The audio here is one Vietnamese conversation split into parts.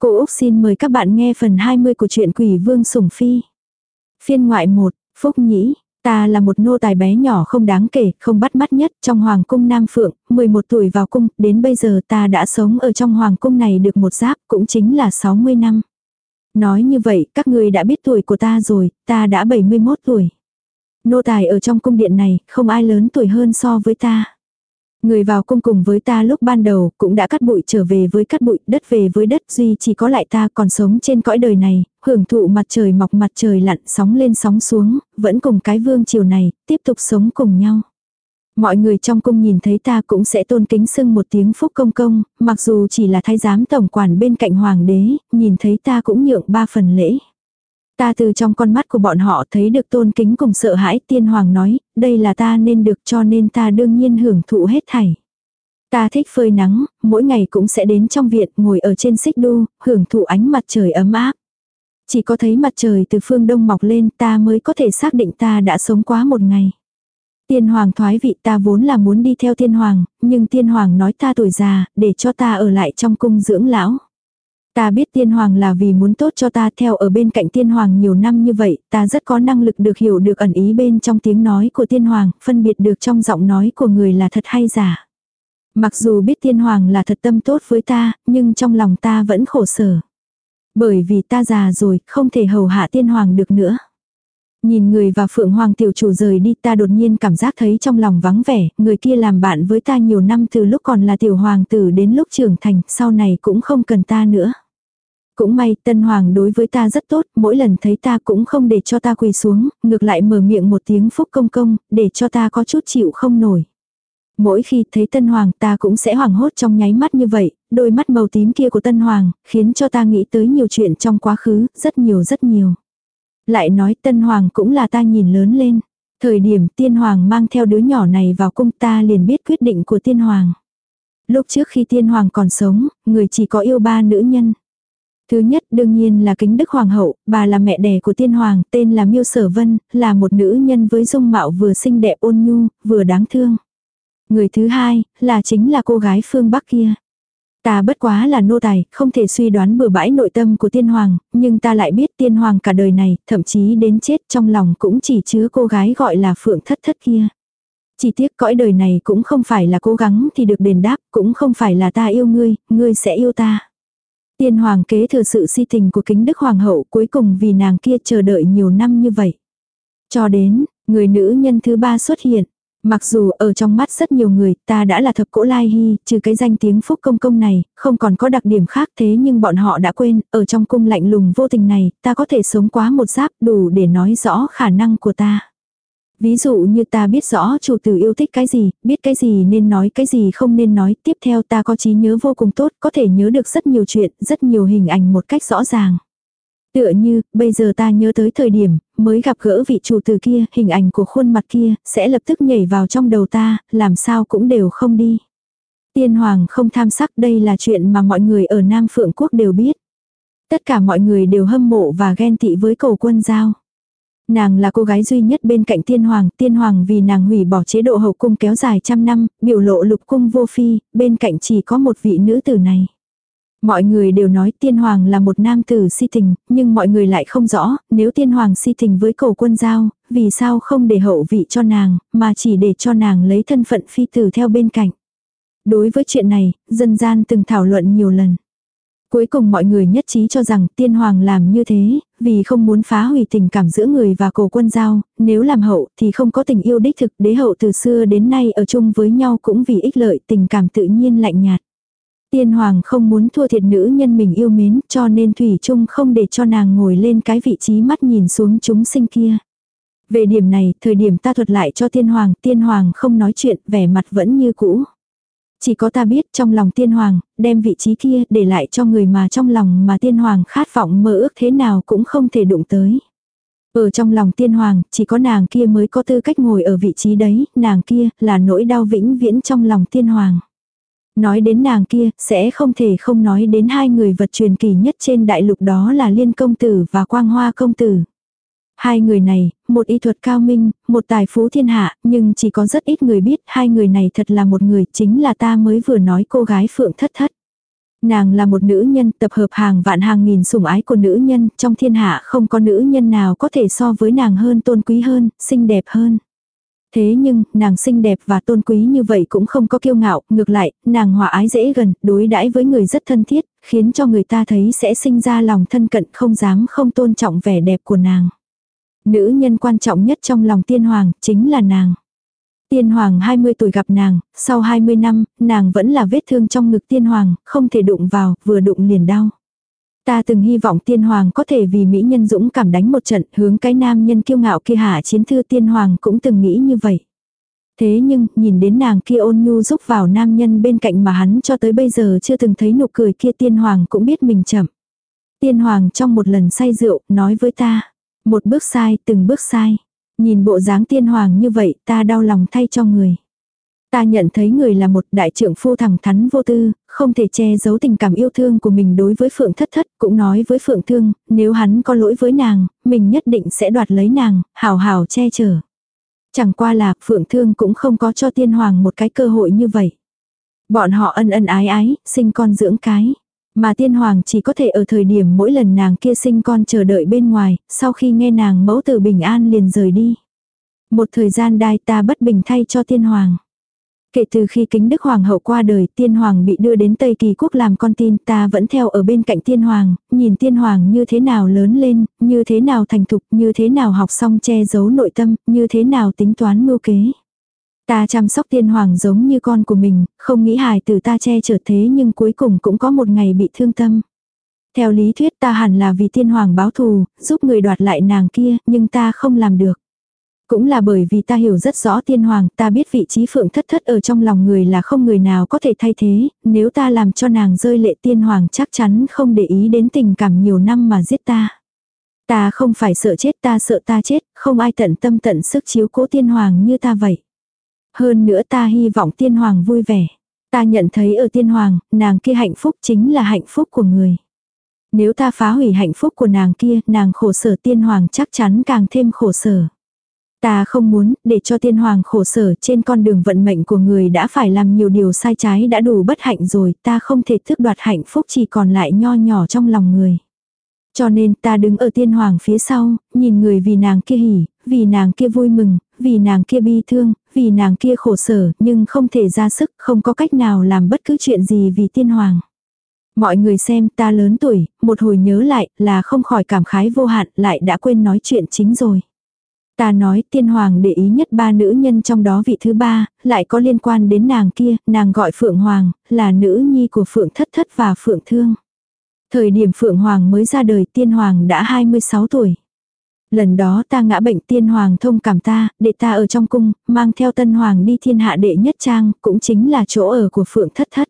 Cô Úc xin mời các bạn nghe phần 20 của truyện Quỷ Vương Sủng Phi. Phiên ngoại 1, Phúc Nhĩ, ta là một nô tài bé nhỏ không đáng kể, không bắt mắt nhất trong Hoàng cung Nam Phượng, 11 tuổi vào cung, đến bây giờ ta đã sống ở trong Hoàng cung này được một giáp, cũng chính là 60 năm. Nói như vậy, các người đã biết tuổi của ta rồi, ta đã 71 tuổi. Nô tài ở trong cung điện này, không ai lớn tuổi hơn so với ta. Người vào cung cùng với ta lúc ban đầu cũng đã cắt bụi trở về với cắt bụi, đất về với đất duy chỉ có lại ta còn sống trên cõi đời này, hưởng thụ mặt trời mọc mặt trời lặn sóng lên sóng xuống, vẫn cùng cái vương triều này, tiếp tục sống cùng nhau. Mọi người trong cung nhìn thấy ta cũng sẽ tôn kính sưng một tiếng phúc công công, mặc dù chỉ là thái giám tổng quản bên cạnh hoàng đế, nhìn thấy ta cũng nhượng ba phần lễ. Ta từ trong con mắt của bọn họ thấy được tôn kính cùng sợ hãi tiên hoàng nói, đây là ta nên được cho nên ta đương nhiên hưởng thụ hết thảy. Ta thích phơi nắng, mỗi ngày cũng sẽ đến trong viện ngồi ở trên xích đu, hưởng thụ ánh mặt trời ấm áp. Chỉ có thấy mặt trời từ phương đông mọc lên ta mới có thể xác định ta đã sống quá một ngày. Tiên hoàng thoái vị ta vốn là muốn đi theo tiên hoàng, nhưng tiên hoàng nói ta tuổi già, để cho ta ở lại trong cung dưỡng lão. Ta biết tiên hoàng là vì muốn tốt cho ta theo ở bên cạnh tiên hoàng nhiều năm như vậy, ta rất có năng lực được hiểu được ẩn ý bên trong tiếng nói của tiên hoàng, phân biệt được trong giọng nói của người là thật hay giả. Mặc dù biết tiên hoàng là thật tâm tốt với ta, nhưng trong lòng ta vẫn khổ sở. Bởi vì ta già rồi, không thể hầu hạ tiên hoàng được nữa. Nhìn người và phượng hoàng tiểu chủ rời đi ta đột nhiên cảm giác thấy trong lòng vắng vẻ, người kia làm bạn với ta nhiều năm từ lúc còn là tiểu hoàng tử đến lúc trưởng thành, sau này cũng không cần ta nữa. Cũng may, tân hoàng đối với ta rất tốt, mỗi lần thấy ta cũng không để cho ta quỳ xuống, ngược lại mở miệng một tiếng phúc công công, để cho ta có chút chịu không nổi. Mỗi khi thấy tân hoàng ta cũng sẽ hoảng hốt trong nháy mắt như vậy, đôi mắt màu tím kia của tân hoàng, khiến cho ta nghĩ tới nhiều chuyện trong quá khứ, rất nhiều rất nhiều. Lại nói tân hoàng cũng là ta nhìn lớn lên. Thời điểm tiên hoàng mang theo đứa nhỏ này vào cung ta liền biết quyết định của tiên hoàng. Lúc trước khi tiên hoàng còn sống, người chỉ có yêu ba nữ nhân. Thứ nhất đương nhiên là kính đức hoàng hậu, bà là mẹ đẻ của tiên hoàng, tên là Miêu Sở Vân, là một nữ nhân với dung mạo vừa xinh đẹp ôn nhu, vừa đáng thương. Người thứ hai, là chính là cô gái phương Bắc kia. Ta bất quá là nô tài, không thể suy đoán bừa bãi nội tâm của tiên hoàng, nhưng ta lại biết tiên hoàng cả đời này, thậm chí đến chết trong lòng cũng chỉ chứa cô gái gọi là phượng thất thất kia. Chỉ tiếc cõi đời này cũng không phải là cố gắng thì được đền đáp, cũng không phải là ta yêu ngươi, ngươi sẽ yêu ta. Tiên hoàng kế thừa sự si tình của kính đức hoàng hậu cuối cùng vì nàng kia chờ đợi nhiều năm như vậy. Cho đến, người nữ nhân thứ ba xuất hiện. Mặc dù ở trong mắt rất nhiều người ta đã là thập cỗ lai hy, trừ cái danh tiếng phúc công công này, không còn có đặc điểm khác thế nhưng bọn họ đã quên, ở trong cung lạnh lùng vô tình này, ta có thể sống quá một giáp đủ để nói rõ khả năng của ta. Ví dụ như ta biết rõ chủ tử yêu thích cái gì, biết cái gì nên nói cái gì không nên nói, tiếp theo ta có trí nhớ vô cùng tốt, có thể nhớ được rất nhiều chuyện, rất nhiều hình ảnh một cách rõ ràng. Tựa như, bây giờ ta nhớ tới thời điểm, mới gặp gỡ vị chủ tử kia, hình ảnh của khuôn mặt kia, sẽ lập tức nhảy vào trong đầu ta, làm sao cũng đều không đi. Tiên hoàng không tham sắc đây là chuyện mà mọi người ở Nam Phượng Quốc đều biết. Tất cả mọi người đều hâm mộ và ghen tị với cầu quân giao. Nàng là cô gái duy nhất bên cạnh tiên hoàng, tiên hoàng vì nàng hủy bỏ chế độ hậu cung kéo dài trăm năm, biểu lộ lục cung vô phi, bên cạnh chỉ có một vị nữ tử này. Mọi người đều nói tiên hoàng là một nam tử si tình, nhưng mọi người lại không rõ, nếu tiên hoàng si tình với cầu quân giao, vì sao không để hậu vị cho nàng, mà chỉ để cho nàng lấy thân phận phi tử theo bên cạnh. Đối với chuyện này, dân gian từng thảo luận nhiều lần. Cuối cùng mọi người nhất trí cho rằng tiên hoàng làm như thế, vì không muốn phá hủy tình cảm giữa người và cổ quân giao, nếu làm hậu thì không có tình yêu đích thực đế hậu từ xưa đến nay ở chung với nhau cũng vì ích lợi tình cảm tự nhiên lạnh nhạt. Tiên hoàng không muốn thua thiệt nữ nhân mình yêu mến cho nên Thủy Trung không để cho nàng ngồi lên cái vị trí mắt nhìn xuống chúng sinh kia. Về điểm này, thời điểm ta thuật lại cho tiên hoàng, tiên hoàng không nói chuyện, vẻ mặt vẫn như cũ. Chỉ có ta biết trong lòng tiên hoàng, đem vị trí kia để lại cho người mà trong lòng mà tiên hoàng khát vọng mơ ước thế nào cũng không thể đụng tới. Ở trong lòng tiên hoàng, chỉ có nàng kia mới có tư cách ngồi ở vị trí đấy, nàng kia là nỗi đau vĩnh viễn trong lòng tiên hoàng. Nói đến nàng kia, sẽ không thể không nói đến hai người vật truyền kỳ nhất trên đại lục đó là Liên Công Tử và Quang Hoa Công Tử. Hai người này, một y thuật cao minh, một tài phú thiên hạ, nhưng chỉ có rất ít người biết hai người này thật là một người chính là ta mới vừa nói cô gái Phượng Thất Thất. Nàng là một nữ nhân tập hợp hàng vạn hàng nghìn sủng ái của nữ nhân, trong thiên hạ không có nữ nhân nào có thể so với nàng hơn tôn quý hơn, xinh đẹp hơn. Thế nhưng, nàng xinh đẹp và tôn quý như vậy cũng không có kiêu ngạo, ngược lại, nàng hòa ái dễ gần, đối đãi với người rất thân thiết, khiến cho người ta thấy sẽ sinh ra lòng thân cận không dám không tôn trọng vẻ đẹp của nàng. Nữ nhân quan trọng nhất trong lòng tiên hoàng, chính là nàng. Tiên hoàng 20 tuổi gặp nàng, sau 20 năm, nàng vẫn là vết thương trong ngực tiên hoàng, không thể đụng vào, vừa đụng liền đau. Ta từng hy vọng tiên hoàng có thể vì mỹ nhân dũng cảm đánh một trận hướng cái nam nhân kiêu ngạo kia hạ chiến thư tiên hoàng cũng từng nghĩ như vậy. Thế nhưng, nhìn đến nàng kia ôn nhu giúp vào nam nhân bên cạnh mà hắn cho tới bây giờ chưa từng thấy nụ cười kia tiên hoàng cũng biết mình chậm. Tiên hoàng trong một lần say rượu, nói với ta. Một bước sai, từng bước sai. Nhìn bộ dáng tiên hoàng như vậy, ta đau lòng thay cho người. Ta nhận thấy người là một đại trưởng phu thẳng thắn vô tư, không thể che giấu tình cảm yêu thương của mình đối với Phượng Thất Thất, cũng nói với Phượng Thương, nếu hắn có lỗi với nàng, mình nhất định sẽ đoạt lấy nàng, hào hào che chở. Chẳng qua là Phượng Thương cũng không có cho tiên hoàng một cái cơ hội như vậy. Bọn họ ân ân ái ái, sinh con dưỡng cái. Mà tiên hoàng chỉ có thể ở thời điểm mỗi lần nàng kia sinh con chờ đợi bên ngoài, sau khi nghe nàng mẫu tử bình an liền rời đi. Một thời gian đai ta bất bình thay cho tiên hoàng. Kể từ khi kính đức hoàng hậu qua đời tiên hoàng bị đưa đến Tây Kỳ quốc làm con tin ta vẫn theo ở bên cạnh tiên hoàng, nhìn tiên hoàng như thế nào lớn lên, như thế nào thành thục, như thế nào học xong che giấu nội tâm, như thế nào tính toán mưu kế. Ta chăm sóc tiên hoàng giống như con của mình, không nghĩ hài từ ta che chở thế nhưng cuối cùng cũng có một ngày bị thương tâm. Theo lý thuyết ta hẳn là vì tiên hoàng báo thù, giúp người đoạt lại nàng kia, nhưng ta không làm được. Cũng là bởi vì ta hiểu rất rõ tiên hoàng, ta biết vị trí phượng thất thất ở trong lòng người là không người nào có thể thay thế, nếu ta làm cho nàng rơi lệ tiên hoàng chắc chắn không để ý đến tình cảm nhiều năm mà giết ta. Ta không phải sợ chết ta sợ ta chết, không ai tận tâm tận sức chiếu cố tiên hoàng như ta vậy. Hơn nữa ta hy vọng tiên hoàng vui vẻ. Ta nhận thấy ở tiên hoàng, nàng kia hạnh phúc chính là hạnh phúc của người. Nếu ta phá hủy hạnh phúc của nàng kia, nàng khổ sở tiên hoàng chắc chắn càng thêm khổ sở. Ta không muốn để cho tiên hoàng khổ sở trên con đường vận mệnh của người đã phải làm nhiều điều sai trái đã đủ bất hạnh rồi, ta không thể thức đoạt hạnh phúc chỉ còn lại nho nhỏ trong lòng người. Cho nên ta đứng ở tiên hoàng phía sau, nhìn người vì nàng kia hỉ, vì nàng kia vui mừng, vì nàng kia bi thương, vì nàng kia khổ sở, nhưng không thể ra sức, không có cách nào làm bất cứ chuyện gì vì tiên hoàng. Mọi người xem ta lớn tuổi, một hồi nhớ lại là không khỏi cảm khái vô hạn lại đã quên nói chuyện chính rồi. Ta nói tiên hoàng để ý nhất ba nữ nhân trong đó vị thứ ba, lại có liên quan đến nàng kia, nàng gọi Phượng Hoàng, là nữ nhi của Phượng Thất Thất và Phượng Thương. Thời điểm Phượng Hoàng mới ra đời tiên hoàng đã 26 tuổi. Lần đó ta ngã bệnh tiên hoàng thông cảm ta, để ta ở trong cung, mang theo tân hoàng đi thiên hạ đệ nhất trang, cũng chính là chỗ ở của Phượng Thất Thất.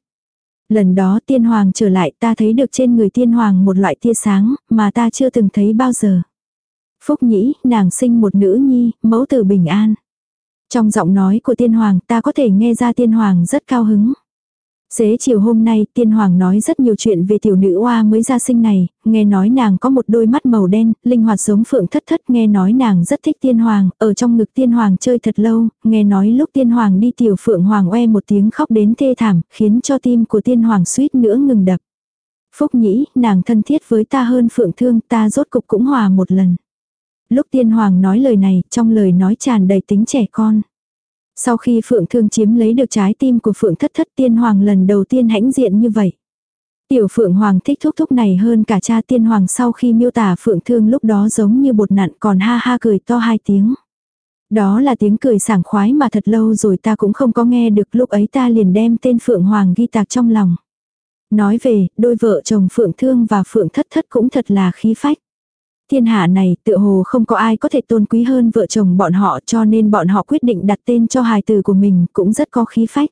Lần đó tiên hoàng trở lại ta thấy được trên người tiên hoàng một loại tia sáng, mà ta chưa từng thấy bao giờ. Phúc nhĩ, nàng sinh một nữ nhi, mẫu tử bình an. Trong giọng nói của tiên hoàng ta có thể nghe ra tiên hoàng rất cao hứng. Xế chiều hôm nay tiên hoàng nói rất nhiều chuyện về tiểu nữ oa mới ra sinh này, nghe nói nàng có một đôi mắt màu đen, linh hoạt giống phượng thất thất, nghe nói nàng rất thích tiên hoàng, ở trong ngực tiên hoàng chơi thật lâu, nghe nói lúc tiên hoàng đi tiểu phượng hoàng oe một tiếng khóc đến thê thảm, khiến cho tim của tiên hoàng suýt nữa ngừng đập. Phúc nhĩ, nàng thân thiết với ta hơn phượng thương, ta rốt cục cũng hòa một lần. Lúc tiên hoàng nói lời này, trong lời nói tràn đầy tính trẻ con. Sau khi Phượng Thương chiếm lấy được trái tim của Phượng Thất Thất Tiên Hoàng lần đầu tiên hãnh diện như vậy. Tiểu Phượng Hoàng thích thúc thúc này hơn cả cha Tiên Hoàng sau khi miêu tả Phượng Thương lúc đó giống như bột nặn còn ha ha cười to hai tiếng. Đó là tiếng cười sảng khoái mà thật lâu rồi ta cũng không có nghe được lúc ấy ta liền đem tên Phượng Hoàng ghi tạc trong lòng. Nói về, đôi vợ chồng Phượng Thương và Phượng Thất Thất cũng thật là khí phách. Thiên hạ này tựa hồ không có ai có thể tôn quý hơn vợ chồng bọn họ cho nên bọn họ quyết định đặt tên cho hài tử của mình cũng rất có khí phách.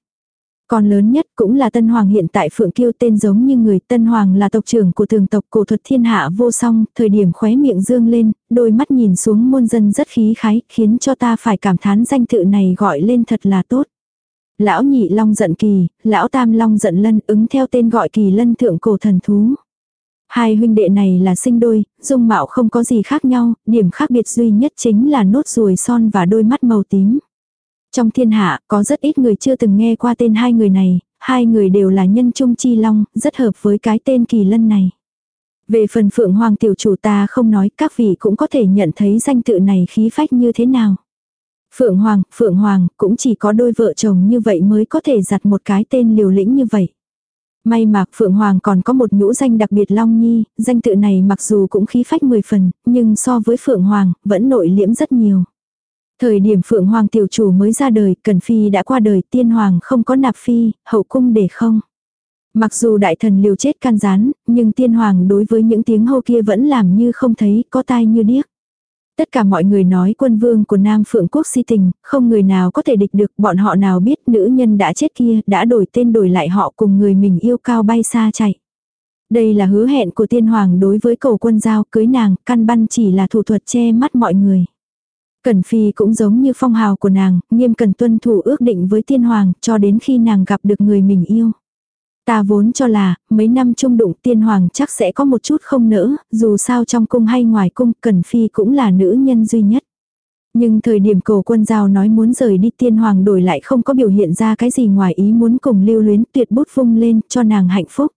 Còn lớn nhất cũng là Tân Hoàng hiện tại Phượng Kiêu tên giống như người Tân Hoàng là tộc trưởng của thường tộc cổ thuật thiên hạ vô song, thời điểm khóe miệng dương lên, đôi mắt nhìn xuống môn dân rất khí khái, khiến cho ta phải cảm thán danh tự này gọi lên thật là tốt. Lão nhị long giận kỳ, lão tam long giận lân ứng theo tên gọi kỳ lân thượng cổ thần thú. Hai huynh đệ này là sinh đôi, dung mạo không có gì khác nhau, điểm khác biệt duy nhất chính là nốt ruồi son và đôi mắt màu tím. Trong thiên hạ, có rất ít người chưa từng nghe qua tên hai người này, hai người đều là nhân trung chi long, rất hợp với cái tên kỳ lân này. Về phần phượng hoàng tiểu chủ ta không nói các vị cũng có thể nhận thấy danh tự này khí phách như thế nào. Phượng Hoàng, Phượng Hoàng, cũng chỉ có đôi vợ chồng như vậy mới có thể giặt một cái tên liều lĩnh như vậy. May mà Phượng Hoàng còn có một nhũ danh đặc biệt Long Nhi, danh tự này mặc dù cũng khí phách 10 phần, nhưng so với Phượng Hoàng, vẫn nội liễm rất nhiều. Thời điểm Phượng Hoàng tiểu chủ mới ra đời, Cần Phi đã qua đời, Tiên Hoàng không có nạp phi, hậu cung để không. Mặc dù đại thần liều chết can gián, nhưng Tiên Hoàng đối với những tiếng hô kia vẫn làm như không thấy, có tai như điếc. Tất cả mọi người nói quân vương của Nam Phượng Quốc si tình, không người nào có thể địch được, bọn họ nào biết nữ nhân đã chết kia, đã đổi tên đổi lại họ cùng người mình yêu cao bay xa chạy. Đây là hứa hẹn của tiên hoàng đối với cầu quân giao cưới nàng, căn băn chỉ là thủ thuật che mắt mọi người. Cẩn Phi cũng giống như phong hào của nàng, nghiêm cần tuân thủ ước định với tiên hoàng cho đến khi nàng gặp được người mình yêu. Ta vốn cho là, mấy năm chung đụng tiên hoàng chắc sẽ có một chút không nỡ, dù sao trong cung hay ngoài cung, Cẩn Phi cũng là nữ nhân duy nhất. Nhưng thời điểm cổ quân giao nói muốn rời đi tiên hoàng đổi lại không có biểu hiện ra cái gì ngoài ý muốn cùng lưu luyến tuyệt bút vung lên cho nàng hạnh phúc.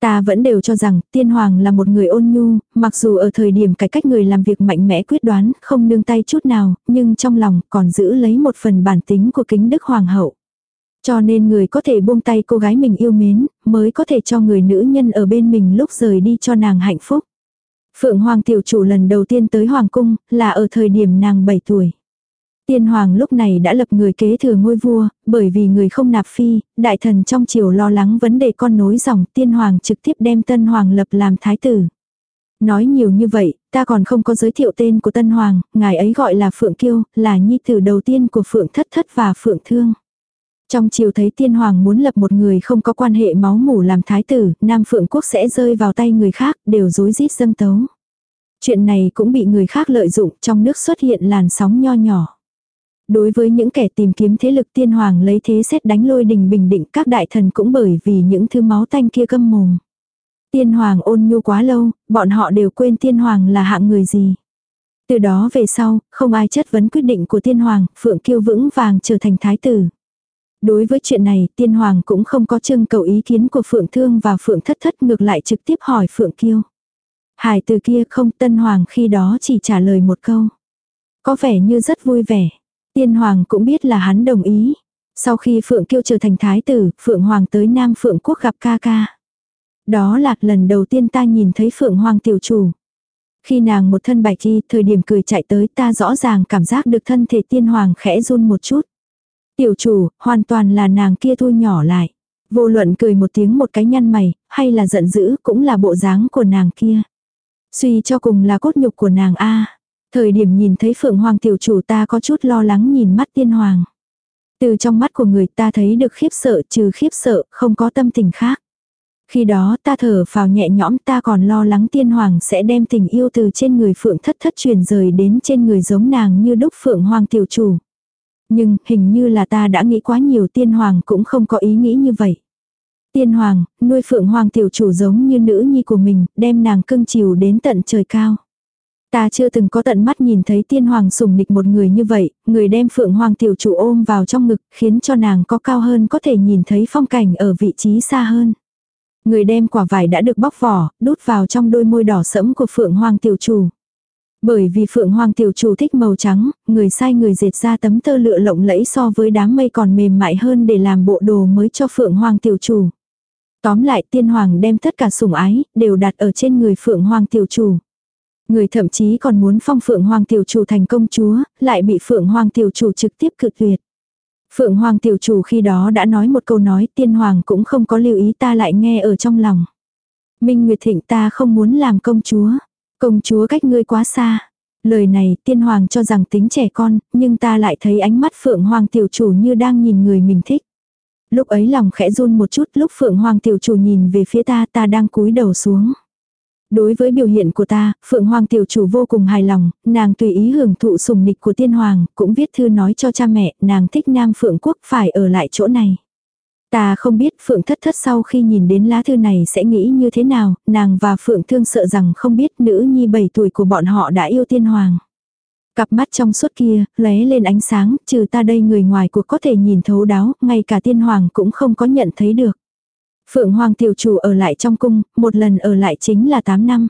Ta vẫn đều cho rằng tiên hoàng là một người ôn nhu, mặc dù ở thời điểm cải cách người làm việc mạnh mẽ quyết đoán, không nương tay chút nào, nhưng trong lòng còn giữ lấy một phần bản tính của kính đức hoàng hậu. Cho nên người có thể buông tay cô gái mình yêu mến, mới có thể cho người nữ nhân ở bên mình lúc rời đi cho nàng hạnh phúc. Phượng Hoàng tiểu chủ lần đầu tiên tới Hoàng cung, là ở thời điểm nàng 7 tuổi. Tiên Hoàng lúc này đã lập người kế thừa ngôi vua, bởi vì người không nạp phi, đại thần trong triều lo lắng vấn đề con nối dòng, Tiên Hoàng trực tiếp đem Tân Hoàng lập làm thái tử. Nói nhiều như vậy, ta còn không có giới thiệu tên của Tân Hoàng, ngài ấy gọi là Phượng Kiêu, là nhi tử đầu tiên của Phượng Thất Thất và Phượng Thương. Trong chiều thấy tiên hoàng muốn lập một người không có quan hệ máu mủ làm thái tử, Nam Phượng Quốc sẽ rơi vào tay người khác, đều rối rít dâng tấu. Chuyện này cũng bị người khác lợi dụng, trong nước xuất hiện làn sóng nho nhỏ. Đối với những kẻ tìm kiếm thế lực tiên hoàng lấy thế xét đánh lôi đình bình định các đại thần cũng bởi vì những thứ máu tanh kia câm mồm. Tiên hoàng ôn nhu quá lâu, bọn họ đều quên tiên hoàng là hạng người gì. Từ đó về sau, không ai chất vấn quyết định của tiên hoàng, Phượng Kiêu vững vàng trở thành thái tử. Đối với chuyện này, tiên hoàng cũng không có trưng cầu ý kiến của Phượng Thương và Phượng Thất Thất ngược lại trực tiếp hỏi Phượng Kiêu. Hải từ kia không tân hoàng khi đó chỉ trả lời một câu. Có vẻ như rất vui vẻ. Tiên hoàng cũng biết là hắn đồng ý. Sau khi Phượng Kiêu trở thành thái tử, Phượng Hoàng tới Nam Phượng Quốc gặp ca ca. Đó là lần đầu tiên ta nhìn thấy Phượng Hoàng tiểu chủ. Khi nàng một thân bạch chi thời điểm cười chạy tới ta rõ ràng cảm giác được thân thể tiên hoàng khẽ run một chút. Tiểu chủ, hoàn toàn là nàng kia thu nhỏ lại. Vô luận cười một tiếng một cái nhăn mày, hay là giận dữ cũng là bộ dáng của nàng kia. Suy cho cùng là cốt nhục của nàng A. Thời điểm nhìn thấy phượng hoàng tiểu chủ ta có chút lo lắng nhìn mắt tiên hoàng. Từ trong mắt của người ta thấy được khiếp sợ trừ khiếp sợ, không có tâm tình khác. Khi đó ta thở vào nhẹ nhõm ta còn lo lắng tiên hoàng sẽ đem tình yêu từ trên người phượng thất thất truyền rời đến trên người giống nàng như đúc phượng hoàng tiểu chủ. Nhưng hình như là ta đã nghĩ quá nhiều tiên hoàng cũng không có ý nghĩ như vậy. Tiên hoàng, nuôi phượng hoàng tiểu chủ giống như nữ nhi của mình, đem nàng cưng chiều đến tận trời cao. Ta chưa từng có tận mắt nhìn thấy tiên hoàng sủng nịch một người như vậy, người đem phượng hoàng tiểu chủ ôm vào trong ngực, khiến cho nàng có cao hơn có thể nhìn thấy phong cảnh ở vị trí xa hơn. Người đem quả vải đã được bóc vỏ, đút vào trong đôi môi đỏ sẫm của phượng hoàng tiểu chủ. Bởi vì phượng hoàng tiểu chủ thích màu trắng, người sai người dệt ra tấm tơ lựa lộng lẫy so với đám mây còn mềm mại hơn để làm bộ đồ mới cho phượng hoàng tiểu chủ. Tóm lại tiên hoàng đem tất cả sủng ái, đều đặt ở trên người phượng hoàng tiểu chủ. Người thậm chí còn muốn phong phượng hoàng tiểu chủ thành công chúa, lại bị phượng hoàng tiểu chủ trực tiếp cự tuyệt. Phượng hoàng tiểu chủ khi đó đã nói một câu nói tiên hoàng cũng không có lưu ý ta lại nghe ở trong lòng. Minh Nguyệt Thịnh ta không muốn làm công chúa. Công chúa cách ngươi quá xa. Lời này tiên hoàng cho rằng tính trẻ con, nhưng ta lại thấy ánh mắt phượng hoàng tiểu chủ như đang nhìn người mình thích. Lúc ấy lòng khẽ run một chút lúc phượng hoàng tiểu chủ nhìn về phía ta ta đang cúi đầu xuống. Đối với biểu hiện của ta, Phượng Hoàng tiểu chủ vô cùng hài lòng, nàng tùy ý hưởng thụ sùng nịch của tiên hoàng, cũng viết thư nói cho cha mẹ, nàng thích Nam Phượng Quốc phải ở lại chỗ này. Ta không biết Phượng thất thất sau khi nhìn đến lá thư này sẽ nghĩ như thế nào, nàng và Phượng thương sợ rằng không biết nữ nhi 7 tuổi của bọn họ đã yêu tiên hoàng. Cặp mắt trong suốt kia, lóe lên ánh sáng, trừ ta đây người ngoài cuộc có thể nhìn thấu đáo, ngay cả tiên hoàng cũng không có nhận thấy được. Phượng Hoàng tiểu chủ ở lại trong cung, một lần ở lại chính là 8 năm.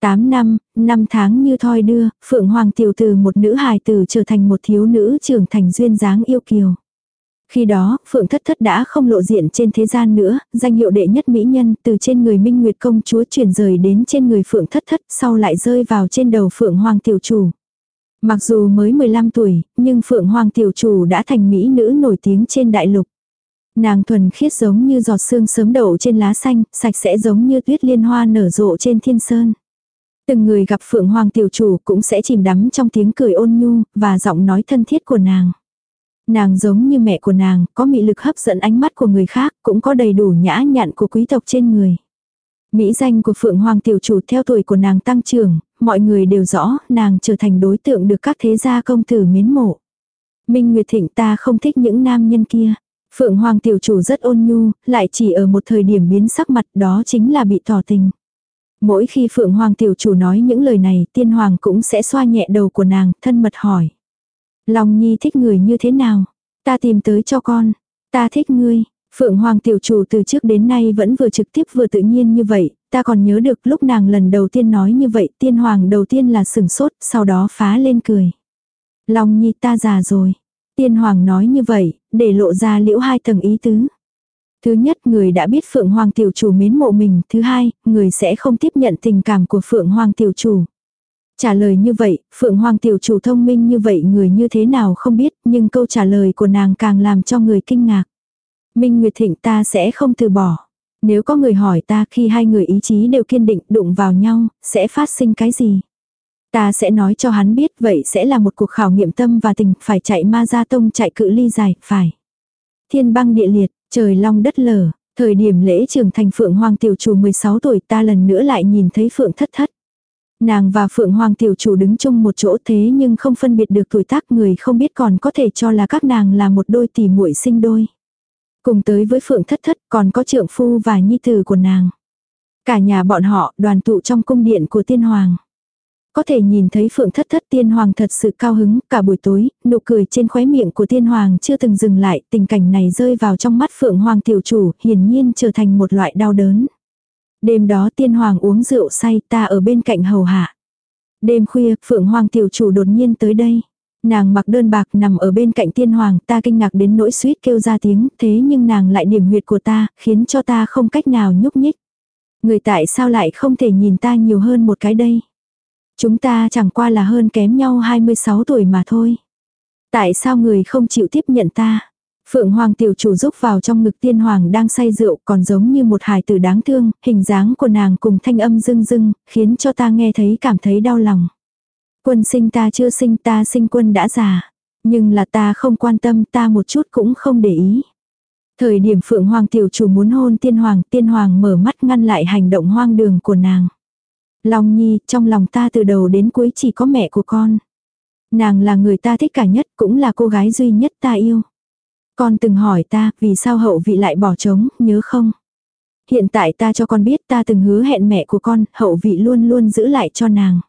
8 năm, 5 tháng như thoi đưa, Phượng Hoàng tiểu từ một nữ hài tử trở thành một thiếu nữ trưởng thành duyên dáng yêu kiều. Khi đó, Phượng Thất Thất đã không lộ diện trên thế gian nữa, danh hiệu đệ nhất mỹ nhân từ trên người Minh Nguyệt công chúa chuyển rời đến trên người Phượng Thất Thất, sau lại rơi vào trên đầu Phượng Hoàng tiểu chủ. Mặc dù mới 15 tuổi, nhưng Phượng Hoàng tiểu chủ đã thành mỹ nữ nổi tiếng trên đại lục. Nàng thuần khiết giống như giọt sương sớm đậu trên lá xanh, sạch sẽ giống như tuyết liên hoa nở rộ trên thiên sơn. Từng người gặp Phượng Hoàng tiểu chủ cũng sẽ chìm đắm trong tiếng cười ôn nhu, và giọng nói thân thiết của nàng. Nàng giống như mẹ của nàng, có mị lực hấp dẫn ánh mắt của người khác, cũng có đầy đủ nhã nhặn của quý tộc trên người. Mỹ danh của Phượng Hoàng tiểu chủ theo tuổi của nàng tăng trưởng, mọi người đều rõ, nàng trở thành đối tượng được các thế gia công tử mến mộ. Minh Nguyệt Thịnh ta không thích những nam nhân kia. Phượng Hoàng tiểu chủ rất ôn nhu, lại chỉ ở một thời điểm biến sắc mặt đó chính là bị tỏ tình. Mỗi khi Phượng Hoàng tiểu chủ nói những lời này, tiên hoàng cũng sẽ xoa nhẹ đầu của nàng, thân mật hỏi. Long Nhi thích người như thế nào? Ta tìm tới cho con. Ta thích ngươi. Phượng Hoàng tiểu chủ từ trước đến nay vẫn vừa trực tiếp vừa tự nhiên như vậy, ta còn nhớ được lúc nàng lần đầu tiên nói như vậy, tiên hoàng đầu tiên là sừng sốt, sau đó phá lên cười. Long Nhi ta già rồi. Tiên hoàng nói như vậy, để lộ ra liễu hai tầng ý tứ. Thứ nhất, người đã biết Phượng Hoàng tiểu chủ mến mộ mình, thứ hai, người sẽ không tiếp nhận tình cảm của Phượng Hoàng tiểu chủ. Trả lời như vậy, Phượng Hoàng tiểu chủ thông minh như vậy người như thế nào không biết, nhưng câu trả lời của nàng càng làm cho người kinh ngạc. Minh Nguyệt Thịnh ta sẽ không từ bỏ. Nếu có người hỏi ta khi hai người ý chí đều kiên định đụng vào nhau, sẽ phát sinh cái gì? Ta sẽ nói cho hắn biết vậy sẽ là một cuộc khảo nghiệm tâm và tình, phải chạy ma gia tông chạy cự ly dài, phải. Thiên băng địa liệt, trời long đất lở, thời điểm lễ trưởng thành Phượng Hoàng tiểu chủ 16 tuổi ta lần nữa lại nhìn thấy Phượng thất thất. Nàng và Phượng Hoàng tiểu chủ đứng chung một chỗ thế nhưng không phân biệt được tuổi tác người không biết còn có thể cho là các nàng là một đôi tỷ muội sinh đôi. Cùng tới với Phượng thất thất còn có trượng phu và nhi tử của nàng. Cả nhà bọn họ đoàn tụ trong cung điện của tiên hoàng. Có thể nhìn thấy phượng thất thất tiên hoàng thật sự cao hứng, cả buổi tối, nụ cười trên khóe miệng của tiên hoàng chưa từng dừng lại, tình cảnh này rơi vào trong mắt phượng hoàng tiểu chủ, hiển nhiên trở thành một loại đau đớn. Đêm đó tiên hoàng uống rượu say ta ở bên cạnh hầu hạ. Đêm khuya, phượng hoàng tiểu chủ đột nhiên tới đây. Nàng mặc đơn bạc nằm ở bên cạnh tiên hoàng, ta kinh ngạc đến nỗi suýt kêu ra tiếng, thế nhưng nàng lại điểm huyệt của ta, khiến cho ta không cách nào nhúc nhích. Người tại sao lại không thể nhìn ta nhiều hơn một cái đây? Chúng ta chẳng qua là hơn kém nhau 26 tuổi mà thôi. Tại sao người không chịu tiếp nhận ta? Phượng Hoàng tiểu chủ rúc vào trong ngực tiên hoàng đang say rượu còn giống như một hài tử đáng thương, hình dáng của nàng cùng thanh âm rưng rưng, khiến cho ta nghe thấy cảm thấy đau lòng. Quân sinh ta chưa sinh ta sinh quân đã già. Nhưng là ta không quan tâm ta một chút cũng không để ý. Thời điểm Phượng Hoàng tiểu chủ muốn hôn tiên hoàng, tiên hoàng mở mắt ngăn lại hành động hoang đường của nàng. Long Nhi, trong lòng ta từ đầu đến cuối chỉ có mẹ của con. Nàng là người ta thích cả nhất, cũng là cô gái duy nhất ta yêu. Con từng hỏi ta, vì sao hậu vị lại bỏ trống, nhớ không? Hiện tại ta cho con biết ta từng hứa hẹn mẹ của con, hậu vị luôn luôn giữ lại cho nàng.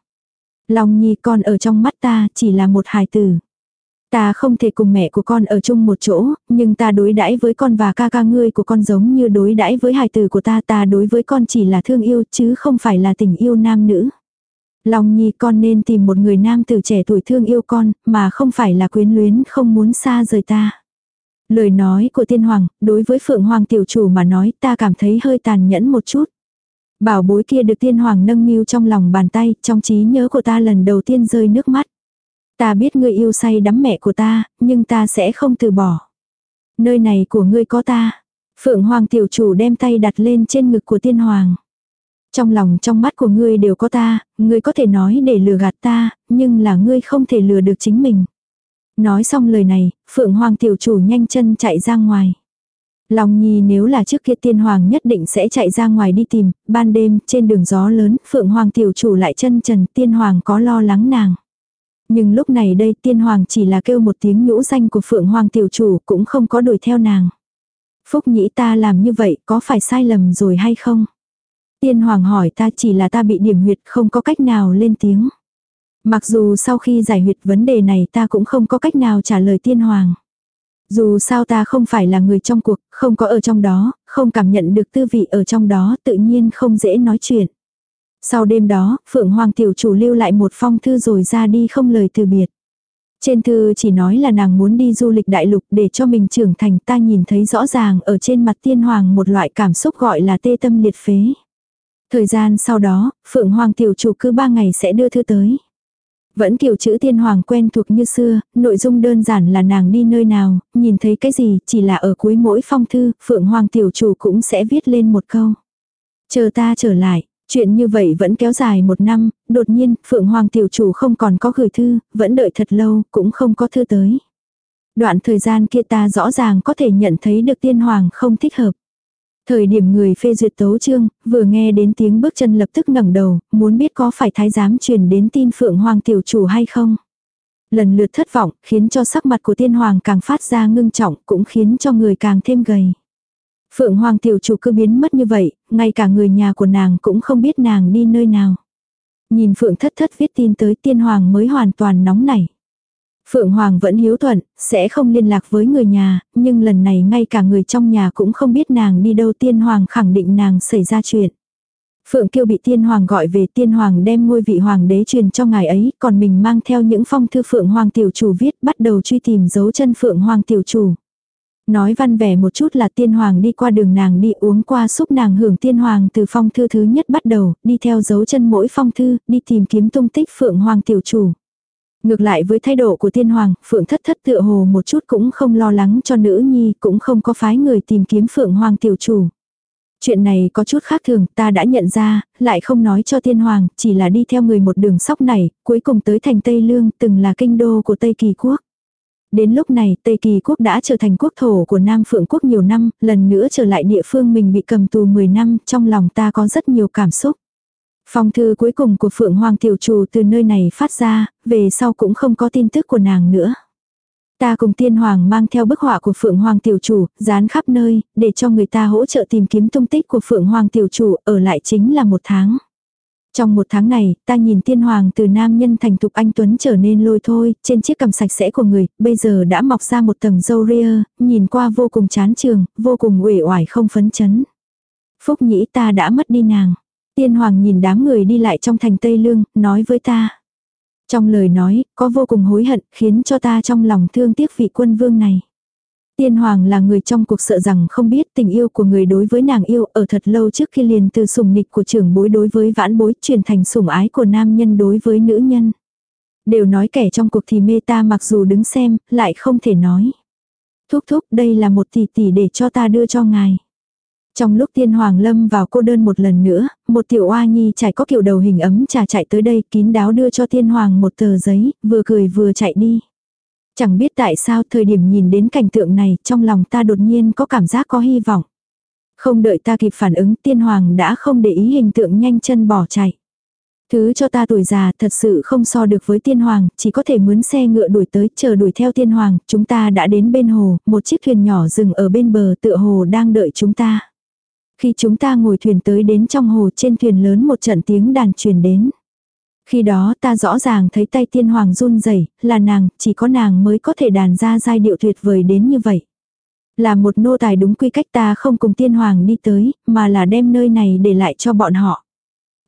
Long Nhi con ở trong mắt ta chỉ là một hài tử. Ta không thể cùng mẹ của con ở chung một chỗ, nhưng ta đối đãi với con và ca ca ngươi của con giống như đối đãi với hài tử của ta. Ta đối với con chỉ là thương yêu chứ không phải là tình yêu nam nữ. Long Nhi con nên tìm một người nam tử trẻ tuổi thương yêu con, mà không phải là quyến luyến không muốn xa rời ta. Lời nói của tiên hoàng, đối với phượng hoàng tiểu chủ mà nói ta cảm thấy hơi tàn nhẫn một chút. Bảo bối kia được tiên hoàng nâng niu trong lòng bàn tay, trong trí nhớ của ta lần đầu tiên rơi nước mắt. Ta biết ngươi yêu say đắm mẹ của ta, nhưng ta sẽ không từ bỏ. Nơi này của ngươi có ta. Phượng Hoàng tiểu chủ đem tay đặt lên trên ngực của tiên hoàng. Trong lòng trong mắt của ngươi đều có ta, ngươi có thể nói để lừa gạt ta, nhưng là ngươi không thể lừa được chính mình. Nói xong lời này, Phượng Hoàng tiểu chủ nhanh chân chạy ra ngoài. Long Nhi nếu là trước kia tiên hoàng nhất định sẽ chạy ra ngoài đi tìm, ban đêm trên đường gió lớn, Phượng Hoàng tiểu chủ lại chân trần tiên hoàng có lo lắng nàng. Nhưng lúc này đây tiên hoàng chỉ là kêu một tiếng nhũ danh của phượng hoàng tiểu chủ cũng không có đuổi theo nàng. Phúc nhĩ ta làm như vậy có phải sai lầm rồi hay không? Tiên hoàng hỏi ta chỉ là ta bị điểm huyệt không có cách nào lên tiếng. Mặc dù sau khi giải huyệt vấn đề này ta cũng không có cách nào trả lời tiên hoàng. Dù sao ta không phải là người trong cuộc, không có ở trong đó, không cảm nhận được tư vị ở trong đó, tự nhiên không dễ nói chuyện. Sau đêm đó, Phượng Hoàng tiểu chủ lưu lại một phong thư rồi ra đi không lời từ biệt. Trên thư chỉ nói là nàng muốn đi du lịch đại lục để cho mình trưởng thành ta nhìn thấy rõ ràng ở trên mặt tiên hoàng một loại cảm xúc gọi là tê tâm liệt phế. Thời gian sau đó, Phượng Hoàng tiểu chủ cứ ba ngày sẽ đưa thư tới. Vẫn kiểu chữ tiên hoàng quen thuộc như xưa, nội dung đơn giản là nàng đi nơi nào, nhìn thấy cái gì, chỉ là ở cuối mỗi phong thư, Phượng Hoàng tiểu chủ cũng sẽ viết lên một câu. Chờ ta trở lại, chuyện như vậy vẫn kéo dài một năm, đột nhiên, Phượng Hoàng tiểu chủ không còn có gửi thư, vẫn đợi thật lâu, cũng không có thư tới. Đoạn thời gian kia ta rõ ràng có thể nhận thấy được tiên hoàng không thích hợp. Thời điểm người phê duyệt tấu chương, vừa nghe đến tiếng bước chân lập tức ngẩng đầu, muốn biết có phải thái giám truyền đến tin phượng hoàng tiểu chủ hay không. Lần lượt thất vọng, khiến cho sắc mặt của tiên hoàng càng phát ra ngưng trọng, cũng khiến cho người càng thêm gầy. Phượng hoàng tiểu chủ cứ biến mất như vậy, ngay cả người nhà của nàng cũng không biết nàng đi nơi nào. Nhìn phượng thất thất viết tin tới tiên hoàng mới hoàn toàn nóng nảy. Phượng Hoàng vẫn hiếu thuận, sẽ không liên lạc với người nhà, nhưng lần này ngay cả người trong nhà cũng không biết nàng đi đâu tiên hoàng khẳng định nàng xảy ra chuyện. Phượng Kiêu bị tiên hoàng gọi về tiên hoàng đem ngôi vị hoàng đế truyền cho ngài ấy, còn mình mang theo những phong thư Phượng Hoàng tiểu chủ viết bắt đầu truy tìm dấu chân Phượng Hoàng tiểu chủ. Nói văn vẻ một chút là tiên hoàng đi qua đường nàng đi uống qua xúc nàng hưởng tiên hoàng từ phong thư thứ nhất bắt đầu, đi theo dấu chân mỗi phong thư, đi tìm kiếm tung tích Phượng Hoàng tiểu chủ. Ngược lại với thái độ của tiên hoàng, Phượng thất thất tựa hồ một chút cũng không lo lắng cho nữ nhi, cũng không có phái người tìm kiếm Phượng hoàng tiểu chủ. Chuyện này có chút khác thường, ta đã nhận ra, lại không nói cho tiên hoàng, chỉ là đi theo người một đường sóc này, cuối cùng tới thành Tây Lương, từng là kinh đô của Tây Kỳ Quốc. Đến lúc này, Tây Kỳ Quốc đã trở thành quốc thổ của Nam Phượng Quốc nhiều năm, lần nữa trở lại địa phương mình bị cầm tù 10 năm, trong lòng ta có rất nhiều cảm xúc. Phong thư cuối cùng của Phượng Hoàng Tiểu Chủ từ nơi này phát ra, về sau cũng không có tin tức của nàng nữa. Ta cùng tiên hoàng mang theo bức họa của Phượng Hoàng Tiểu Chủ, dán khắp nơi, để cho người ta hỗ trợ tìm kiếm tung tích của Phượng Hoàng Tiểu Chủ, ở lại chính là một tháng. Trong một tháng này, ta nhìn tiên hoàng từ nam nhân thành thục anh Tuấn trở nên lôi thôi, trên chiếc cầm sạch sẽ của người, bây giờ đã mọc ra một tầng dâu ria, nhìn qua vô cùng chán trường, vô cùng uể oải không phấn chấn. Phúc nhĩ ta đã mất đi nàng. Tiên hoàng nhìn đám người đi lại trong thành Tây Lương, nói với ta. Trong lời nói, có vô cùng hối hận, khiến cho ta trong lòng thương tiếc vị quân vương này. Tiên hoàng là người trong cuộc sợ rằng không biết tình yêu của người đối với nàng yêu ở thật lâu trước khi liền từ sùng nịch của trưởng bối đối với vãn bối chuyển thành sủng ái của nam nhân đối với nữ nhân. Đều nói kẻ trong cuộc thì mê ta mặc dù đứng xem, lại không thể nói. Thúc thúc đây là một tỷ tỷ để cho ta đưa cho ngài. Trong lúc tiên hoàng lâm vào cô đơn một lần nữa, một tiểu oa nhi trải có kiểu đầu hình ấm trà chạy tới đây kín đáo đưa cho tiên hoàng một tờ giấy, vừa cười vừa chạy đi. Chẳng biết tại sao thời điểm nhìn đến cảnh tượng này trong lòng ta đột nhiên có cảm giác có hy vọng. Không đợi ta kịp phản ứng tiên hoàng đã không để ý hình tượng nhanh chân bỏ chạy. Thứ cho ta tuổi già thật sự không so được với tiên hoàng, chỉ có thể mướn xe ngựa đuổi tới, chờ đuổi theo tiên hoàng, chúng ta đã đến bên hồ, một chiếc thuyền nhỏ dừng ở bên bờ tựa hồ đang đợi chúng ta. Khi chúng ta ngồi thuyền tới đến trong hồ trên thuyền lớn một trận tiếng đàn truyền đến. Khi đó ta rõ ràng thấy tay tiên hoàng run rẩy là nàng, chỉ có nàng mới có thể đàn ra giai điệu tuyệt vời đến như vậy. Là một nô tài đúng quy cách ta không cùng tiên hoàng đi tới, mà là đem nơi này để lại cho bọn họ.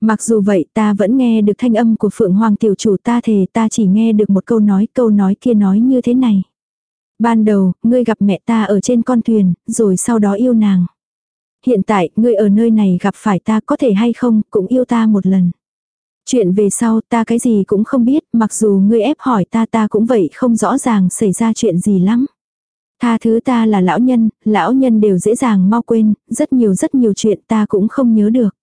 Mặc dù vậy ta vẫn nghe được thanh âm của phượng hoàng tiểu chủ ta thề ta chỉ nghe được một câu nói, câu nói kia nói như thế này. Ban đầu, ngươi gặp mẹ ta ở trên con thuyền, rồi sau đó yêu nàng hiện tại, ngươi ở nơi này gặp phải ta có thể hay không, cũng yêu ta một lần. Chuyện về sau ta cái gì cũng không biết, mặc dù ngươi ép hỏi ta ta cũng vậy không rõ ràng xảy ra chuyện gì lắm. Tha thứ ta là lão nhân, lão nhân đều dễ dàng mau quên, rất nhiều rất nhiều chuyện ta cũng không nhớ được.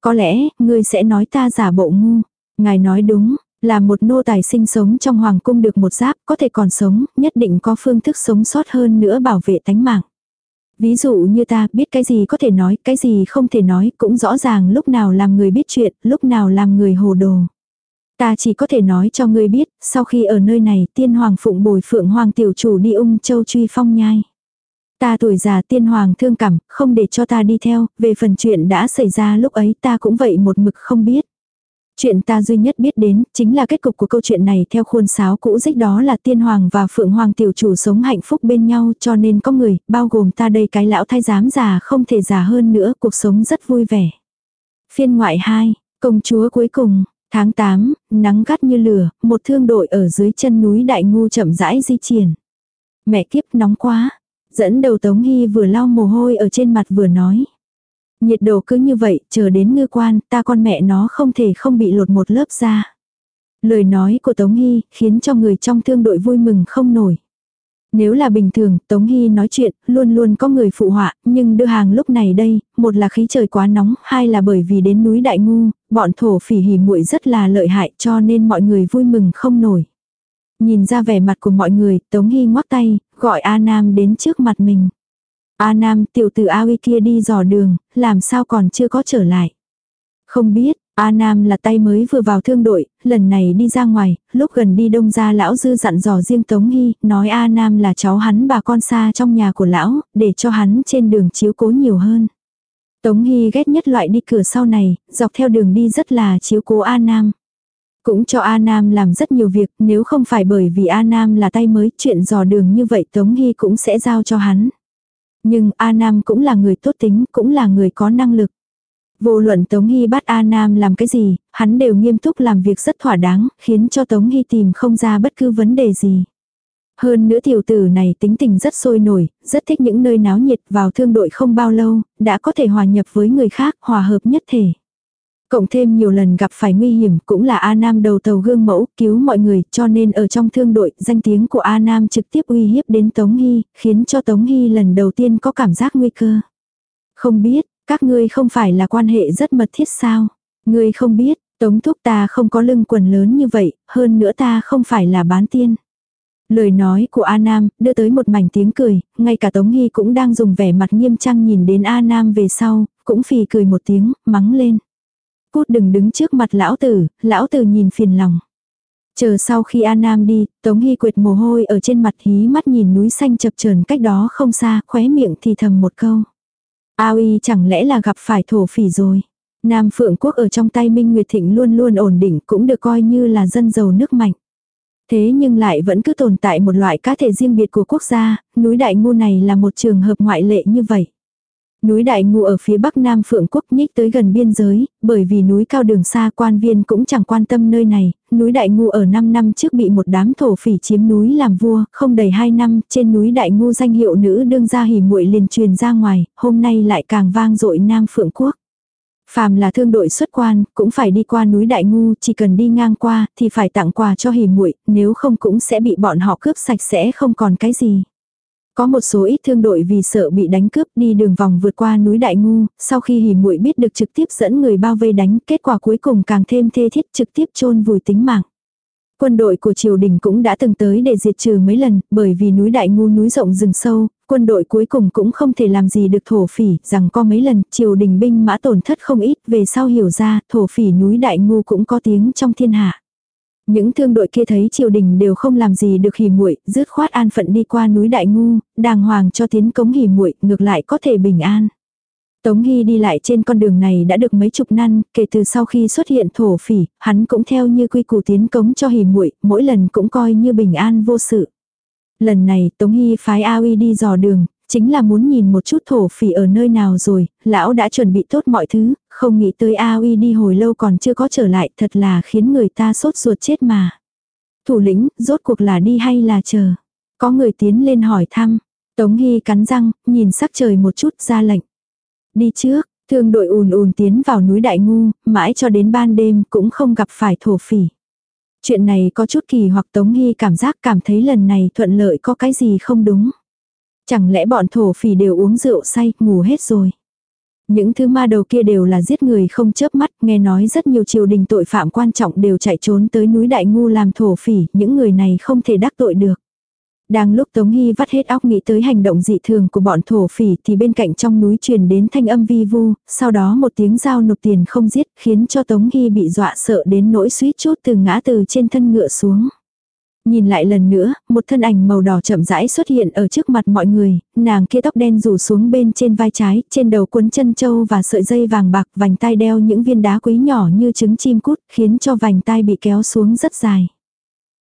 Có lẽ, ngươi sẽ nói ta giả bộ ngu. Ngài nói đúng, là một nô tài sinh sống trong hoàng cung được một giáp, có thể còn sống, nhất định có phương thức sống sót hơn nữa bảo vệ tánh mạng. Ví dụ như ta biết cái gì có thể nói, cái gì không thể nói, cũng rõ ràng lúc nào làm người biết chuyện, lúc nào làm người hồ đồ. Ta chỉ có thể nói cho ngươi biết, sau khi ở nơi này tiên hoàng phụng bồi phượng hoàng tiểu chủ đi ung châu truy phong nhai. Ta tuổi già tiên hoàng thương cảm, không để cho ta đi theo, về phần chuyện đã xảy ra lúc ấy ta cũng vậy một mực không biết. Chuyện ta duy nhất biết đến, chính là kết cục của câu chuyện này theo khuôn sáo cũ dích đó là tiên hoàng và phượng hoàng tiểu chủ sống hạnh phúc bên nhau cho nên có người, bao gồm ta đây cái lão thai giám già không thể già hơn nữa, cuộc sống rất vui vẻ. Phiên ngoại 2, công chúa cuối cùng, tháng 8, nắng gắt như lửa, một thương đội ở dưới chân núi Đại Ngu chậm rãi di chuyển. Mẹ kiếp nóng quá, dẫn đầu Tống Hy vừa lau mồ hôi ở trên mặt vừa nói. Nhiệt độ cứ như vậy, chờ đến ngư quan, ta con mẹ nó không thể không bị lột một lớp da. Lời nói của Tống Hy khiến cho người trong thương đội vui mừng không nổi. Nếu là bình thường, Tống Hy nói chuyện, luôn luôn có người phụ họa, nhưng đưa hàng lúc này đây, một là khí trời quá nóng, hai là bởi vì đến núi Đại Ngu, bọn thổ phỉ hỉ muội rất là lợi hại cho nên mọi người vui mừng không nổi. Nhìn ra vẻ mặt của mọi người, Tống Hy ngoắc tay, gọi A Nam đến trước mặt mình. A Nam tiểu tử Aoi kia đi dò đường, làm sao còn chưa có trở lại. Không biết, A Nam là tay mới vừa vào thương đội, lần này đi ra ngoài, lúc gần đi đông ra lão dư dặn dò riêng Tống Hy, nói A Nam là cháu hắn bà con xa trong nhà của lão, để cho hắn trên đường chiếu cố nhiều hơn. Tống Hy ghét nhất loại đi cửa sau này, dọc theo đường đi rất là chiếu cố A Nam. Cũng cho A Nam làm rất nhiều việc, nếu không phải bởi vì A Nam là tay mới, chuyện dò đường như vậy Tống Hy cũng sẽ giao cho hắn. Nhưng A Nam cũng là người tốt tính, cũng là người có năng lực. Vô luận Tống Hy bắt A Nam làm cái gì, hắn đều nghiêm túc làm việc rất thỏa đáng, khiến cho Tống Hy tìm không ra bất cứ vấn đề gì. Hơn nữa tiểu tử này tính tình rất sôi nổi, rất thích những nơi náo nhiệt vào thương đội không bao lâu, đã có thể hòa nhập với người khác, hòa hợp nhất thể. Cộng thêm nhiều lần gặp phải nguy hiểm cũng là A Nam đầu tàu gương mẫu cứu mọi người cho nên ở trong thương đội danh tiếng của A Nam trực tiếp uy hiếp đến Tống Hy, khiến cho Tống Hy lần đầu tiên có cảm giác nguy cơ. Không biết, các ngươi không phải là quan hệ rất mật thiết sao? Ngươi không biết, Tống thúc ta không có lưng quần lớn như vậy, hơn nữa ta không phải là bán tiên. Lời nói của A Nam đưa tới một mảnh tiếng cười, ngay cả Tống Hy cũng đang dùng vẻ mặt nghiêm trang nhìn đến A Nam về sau, cũng phì cười một tiếng, mắng lên. Cút đừng đứng trước mặt lão tử, lão tử nhìn phiền lòng. Chờ sau khi an Nam đi, Tống Hy quệt mồ hôi ở trên mặt hí mắt nhìn núi xanh chập chờn cách đó không xa, khóe miệng thì thầm một câu. Ao y chẳng lẽ là gặp phải thổ phỉ rồi. Nam Phượng Quốc ở trong tay Minh Nguyệt Thịnh luôn luôn ổn định cũng được coi như là dân giàu nước mạnh. Thế nhưng lại vẫn cứ tồn tại một loại cá thể riêng biệt của quốc gia, núi Đại Ngu này là một trường hợp ngoại lệ như vậy. Núi Đại Ngu ở phía bắc Nam Phượng Quốc nhích tới gần biên giới, bởi vì núi cao đường xa quan viên cũng chẳng quan tâm nơi này, núi Đại Ngu ở 5 năm trước bị một đám thổ phỉ chiếm núi làm vua, không đầy 2 năm, trên núi Đại Ngu danh hiệu nữ đương gia hỉ muội liền truyền ra ngoài, hôm nay lại càng vang dội Nam Phượng Quốc. Phàm là thương đội xuất quan, cũng phải đi qua núi Đại Ngu, chỉ cần đi ngang qua, thì phải tặng quà cho hỉ muội nếu không cũng sẽ bị bọn họ cướp sạch sẽ không còn cái gì. Có một số ít thương đội vì sợ bị đánh cướp đi đường vòng vượt qua núi Đại Ngu, sau khi hỉ muội biết được trực tiếp dẫn người bao vây đánh, kết quả cuối cùng càng thêm thê thiết trực tiếp chôn vùi tính mạng. Quân đội của triều đình cũng đã từng tới để diệt trừ mấy lần, bởi vì núi Đại Ngu núi rộng rừng sâu, quân đội cuối cùng cũng không thể làm gì được thổ phỉ, rằng có mấy lần triều đình binh mã tổn thất không ít, về sau hiểu ra thổ phỉ núi Đại Ngu cũng có tiếng trong thiên hạ. Những thương đội kia thấy triều đình đều không làm gì được hỉ muội, dứt khoát an phận đi qua núi Đại Ngu, đàng hoàng cho tiến cống hỉ muội, ngược lại có thể bình an. Tống Hy đi lại trên con đường này đã được mấy chục năm, kể từ sau khi xuất hiện thổ phỉ, hắn cũng theo như quy củ tiến cống cho hỉ muội, mỗi lần cũng coi như bình an vô sự. Lần này Tống Hy phái A Uy đi dò đường, chính là muốn nhìn một chút thổ phỉ ở nơi nào rồi, lão đã chuẩn bị tốt mọi thứ, không nghĩ tới A Uy đi hồi lâu còn chưa có trở lại, thật là khiến người ta sốt ruột chết mà. Thủ lĩnh, rốt cuộc là đi hay là chờ? Có người tiến lên hỏi thăm. Tống Hy cắn răng, nhìn sắc trời một chút ra lệnh. Đi trước, thương đội ùn ùn tiến vào núi Đại Ngu, mãi cho đến ban đêm cũng không gặp phải thổ phỉ. Chuyện này có chút kỳ hoặc Tống Hy cảm giác cảm thấy lần này thuận lợi có cái gì không đúng. Chẳng lẽ bọn thổ phỉ đều uống rượu say, ngủ hết rồi. Những thứ ma đầu kia đều là giết người không chớp mắt, nghe nói rất nhiều triều đình tội phạm quan trọng đều chạy trốn tới núi Đại Ngu làm thổ phỉ, những người này không thể đắc tội được. Đang lúc Tống Hy vắt hết óc nghĩ tới hành động dị thường của bọn thổ phỉ thì bên cạnh trong núi truyền đến thanh âm vi vu, sau đó một tiếng giao nộp tiền không giết khiến cho Tống Hy bị dọa sợ đến nỗi suýt chút từ ngã từ trên thân ngựa xuống. Nhìn lại lần nữa, một thân ảnh màu đỏ chậm rãi xuất hiện ở trước mặt mọi người, nàng kia tóc đen rủ xuống bên trên vai trái, trên đầu cuốn chân châu và sợi dây vàng bạc, vành tai đeo những viên đá quý nhỏ như trứng chim cút, khiến cho vành tai bị kéo xuống rất dài.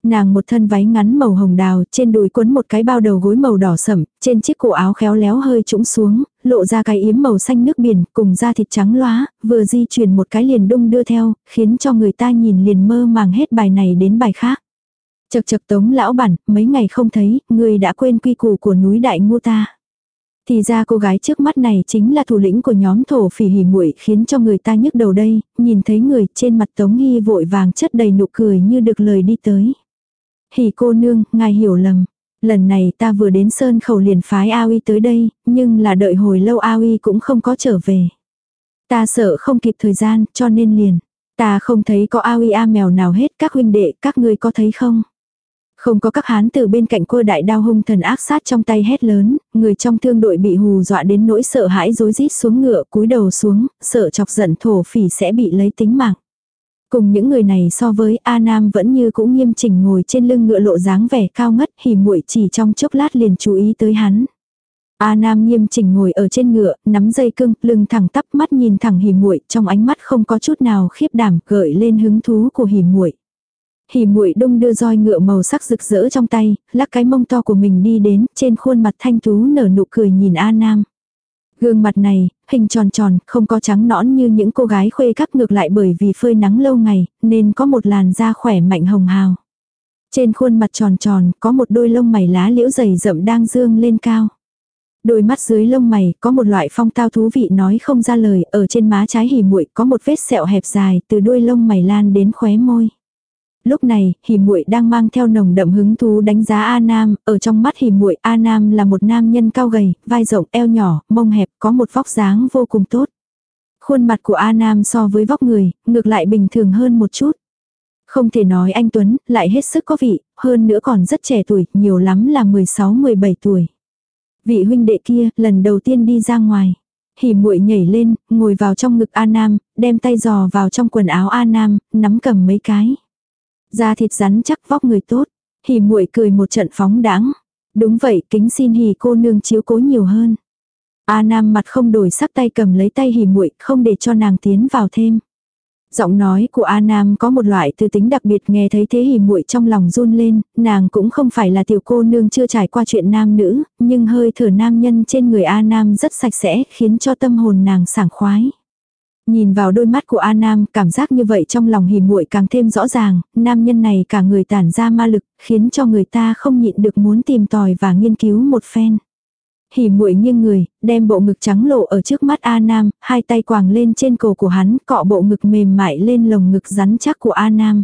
Nàng một thân váy ngắn màu hồng đào, trên đùi quấn một cái bao đầu gối màu đỏ sẫm, trên chiếc cổ áo khéo léo hơi trũng xuống, lộ ra cái yếm màu xanh nước biển, cùng da thịt trắng loá, vừa di chuyển một cái liền đung đưa theo, khiến cho người ta nhìn liền mơ màng hết bài này đến bài khác. Chật chật tống lão bản, mấy ngày không thấy, người đã quên quy củ của núi đại ngô ta. Thì ra cô gái trước mắt này chính là thủ lĩnh của nhóm thổ phỉ hỉ muội khiến cho người ta nhức đầu đây, nhìn thấy người trên mặt tống hy vội vàng chất đầy nụ cười như được lời đi tới. Hỉ cô nương, ngài hiểu lầm. Lần này ta vừa đến sơn khẩu liền phái Aoi tới đây, nhưng là đợi hồi lâu Aoi cũng không có trở về. Ta sợ không kịp thời gian, cho nên liền. Ta không thấy có Aoi A mèo nào hết, các huynh đệ, các ngươi có thấy không? Không có các hán từ bên cạnh cô đại đao hung thần ác sát trong tay hét lớn, người trong thương đội bị hù dọa đến nỗi sợ hãi rối rít xuống ngựa cúi đầu xuống, sợ chọc giận thổ phỉ sẽ bị lấy tính mạng. Cùng những người này so với A Nam vẫn như cũng nghiêm chỉnh ngồi trên lưng ngựa lộ dáng vẻ cao ngất hỉ muội chỉ trong chốc lát liền chú ý tới hắn. A Nam nghiêm chỉnh ngồi ở trên ngựa, nắm dây cương lưng thẳng tắp mắt nhìn thẳng hỉ muội, trong ánh mắt không có chút nào khiếp đảm, gợi lên hứng thú của hỉ muội. Hỉ muội đông đưa roi ngựa màu sắc rực rỡ trong tay, lắc cái mông to của mình đi đến, trên khuôn mặt thanh tú nở nụ cười nhìn A Nam. Gương mặt này, hình tròn tròn, không có trắng nõn như những cô gái khuê các ngược lại bởi vì phơi nắng lâu ngày, nên có một làn da khỏe mạnh hồng hào. Trên khuôn mặt tròn tròn, có một đôi lông mày lá liễu dày rậm đang dương lên cao. Đôi mắt dưới lông mày có một loại phong tao thú vị nói không ra lời, ở trên má trái hỉ muội có một vết sẹo hẹp dài từ đôi lông mày lan đến khóe môi. Lúc này, Hỉ Muội đang mang theo nồng đậm hứng thú đánh giá A Nam, ở trong mắt Hỉ Muội, A Nam là một nam nhân cao gầy, vai rộng, eo nhỏ, mông hẹp, có một vóc dáng vô cùng tốt. Khuôn mặt của A Nam so với vóc người, ngược lại bình thường hơn một chút. Không thể nói anh Tuấn, lại hết sức có vị, hơn nữa còn rất trẻ tuổi, nhiều lắm là 16-17 tuổi. Vị huynh đệ kia, lần đầu tiên đi ra ngoài. Hỉ muội nhảy lên, ngồi vào trong ngực A Nam, đem tay giò vào trong quần áo A Nam, nắm cầm mấy cái. Da thịt rắn chắc vóc người tốt. Hỉ muội cười một trận phóng đáng. Đúng vậy, kính xin hỉ cô nương chiếu cố nhiều hơn. A Nam mặt không đổi sắc tay cầm lấy tay hỉ muội, không để cho nàng tiến vào thêm. Giọng nói của A Nam có một loại tư tính đặc biệt nghe thấy thế hỉ muội trong lòng run lên, nàng cũng không phải là tiểu cô nương chưa trải qua chuyện nam nữ, nhưng hơi thở nam nhân trên người A Nam rất sạch sẽ khiến cho tâm hồn nàng sảng khoái. Nhìn vào đôi mắt của A Nam, cảm giác như vậy trong lòng hỉ muội càng thêm rõ ràng, nam nhân này cả người tản ra ma lực, khiến cho người ta không nhịn được muốn tìm tòi và nghiên cứu một phen. Hỉ muội nghiêng người, đem bộ ngực trắng lộ ở trước mắt A Nam, hai tay quàng lên trên cổ của hắn, cọ bộ ngực mềm mại lên lồng ngực rắn chắc của A Nam.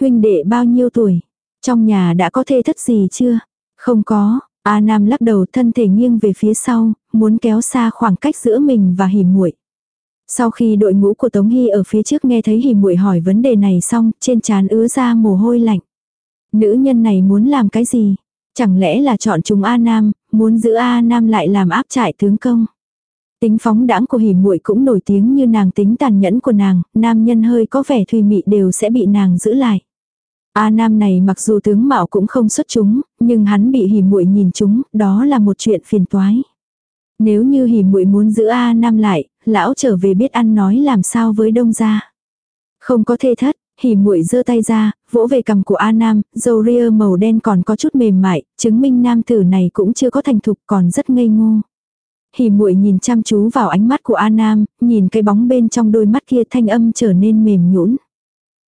Huynh đệ bao nhiêu tuổi? Trong nhà đã có thê thất gì chưa? Không có, A Nam lắc đầu thân thể nghiêng về phía sau, muốn kéo xa khoảng cách giữa mình và hỉ muội. Sau khi đội ngũ của Tống Hy ở phía trước nghe thấy hỉ muội hỏi vấn đề này xong, trên trán ứa ra mồ hôi lạnh. Nữ nhân này muốn làm cái gì? Chẳng lẽ là chọn chúng A Nam, muốn giữ A Nam lại làm áp trại tướng công? Tính phóng đãng của hỉ muội cũng nổi tiếng như nàng tính tàn nhẫn của nàng, nam nhân hơi có vẻ thùy mị đều sẽ bị nàng giữ lại. A Nam này mặc dù tướng mạo cũng không xuất chúng, nhưng hắn bị hỉ muội nhìn chúng, đó là một chuyện phiền toái. Nếu như hỉ muội muốn giữ A Nam lại, lão trở về biết ăn nói làm sao với đông gia. Không có thê thất, hỉ muội giơ tay ra, vỗ về cằm của A Nam, dầu ria màu đen còn có chút mềm mại, chứng minh nam tử này cũng chưa có thành thục còn rất ngây ngô. Hỉ muội nhìn chăm chú vào ánh mắt của A Nam, nhìn cái bóng bên trong đôi mắt kia thanh âm trở nên mềm nhũn.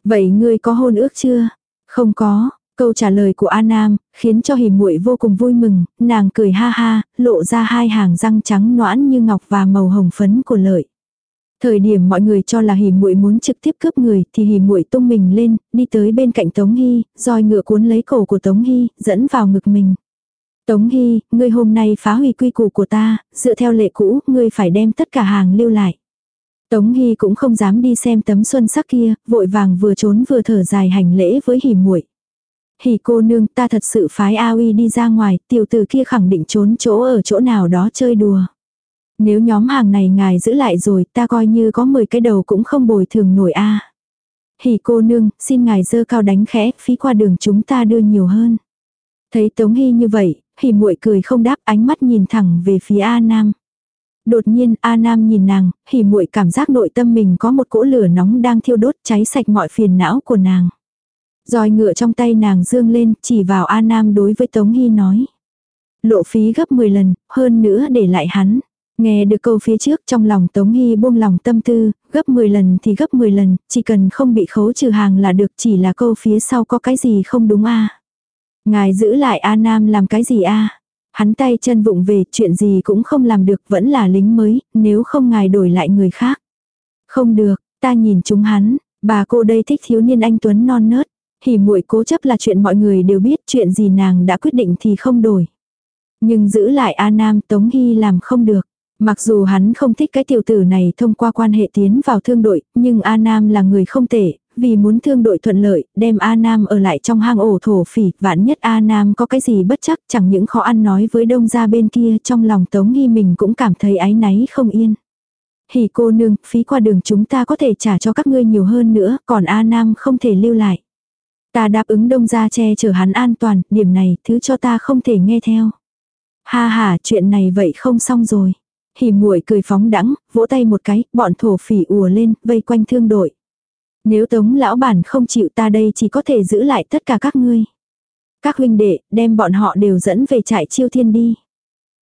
Vậy ngươi có hôn ước chưa? Không có, Câu trả lời của A Nam khiến cho Hỉ Muội vô cùng vui mừng, nàng cười ha ha, lộ ra hai hàng răng trắng noãn như ngọc và màu hồng phấn của lợi. Thời điểm mọi người cho là Hỉ Muội muốn trực tiếp cướp người, thì Hỉ Muội tung mình lên, đi tới bên cạnh Tống Hy, roi ngựa cuốn lấy cổ của Tống Hy, dẫn vào ngực mình. Tống Hy, ngươi hôm nay phá hủy quy củ của ta, dựa theo lệ cũ, ngươi phải đem tất cả hàng lưu lại. Tống Hy cũng không dám đi xem tấm xuân sắc kia, vội vàng vừa trốn vừa thở dài hành lễ với Hỉ Muội. Hỉ cô nương ta thật sự phái A uy đi ra ngoài, tiểu tử kia khẳng định trốn chỗ ở chỗ nào đó chơi đùa. Nếu nhóm hàng này ngài giữ lại rồi ta coi như có 10 cái đầu cũng không bồi thường nổi A. Hỉ cô nương, xin ngài dơ cao đánh khẽ, phí qua đường chúng ta đưa nhiều hơn. Thấy Tống Hy như vậy, hỉ muội cười không đáp ánh mắt nhìn thẳng về phía A Nam. Đột nhiên A Nam nhìn nàng, hỉ muội cảm giác nội tâm mình có một cỗ lửa nóng đang thiêu đốt cháy sạch mọi phiền não của nàng. Roi ngựa trong tay nàng dương lên, chỉ vào A Nam đối với Tống Hy nói. Lộ phí gấp 10 lần, hơn nữa để lại hắn. Nghe được câu phía trước trong lòng Tống Hy buông lòng tâm tư, gấp 10 lần thì gấp 10 lần, chỉ cần không bị khấu trừ hàng là được chỉ là câu phía sau có cái gì không đúng a Ngài giữ lại A Nam làm cái gì a Hắn tay chân vụng về, chuyện gì cũng không làm được, vẫn là lính mới, nếu không ngài đổi lại người khác. Không được, ta nhìn chúng hắn, bà cô đây thích thiếu niên anh Tuấn non nớt. Hỉ muội cố chấp là chuyện mọi người đều biết, chuyện gì nàng đã quyết định thì không đổi. Nhưng giữ lại A Nam Tống Hy làm không được. Mặc dù hắn không thích cái tiểu tử này thông qua quan hệ tiến vào thương đội, nhưng A Nam là người không tệ, vì muốn thương đội thuận lợi, đem A Nam ở lại trong hang ổ thổ phỉ, vạn nhất A Nam có cái gì bất chắc, chẳng những khó ăn nói với đông gia bên kia, trong lòng Tống Nghi mình cũng cảm thấy áy náy không yên. Hỉ cô nương, phí qua đường chúng ta có thể trả cho các ngươi nhiều hơn nữa, còn A Nam không thể lưu lại. Ta đáp ứng đông gia che chở hắn an toàn, điểm này, thứ cho ta không thể nghe theo. Ha ha, chuyện này vậy không xong rồi. Hỉ muội cười phóng đắng, vỗ tay một cái, bọn thổ phỉ ùa lên, vây quanh thương đội. Nếu tống lão bản không chịu ta đây chỉ có thể giữ lại tất cả các ngươi. Các huynh đệ, đem bọn họ đều dẫn về trại chiêu thiên đi.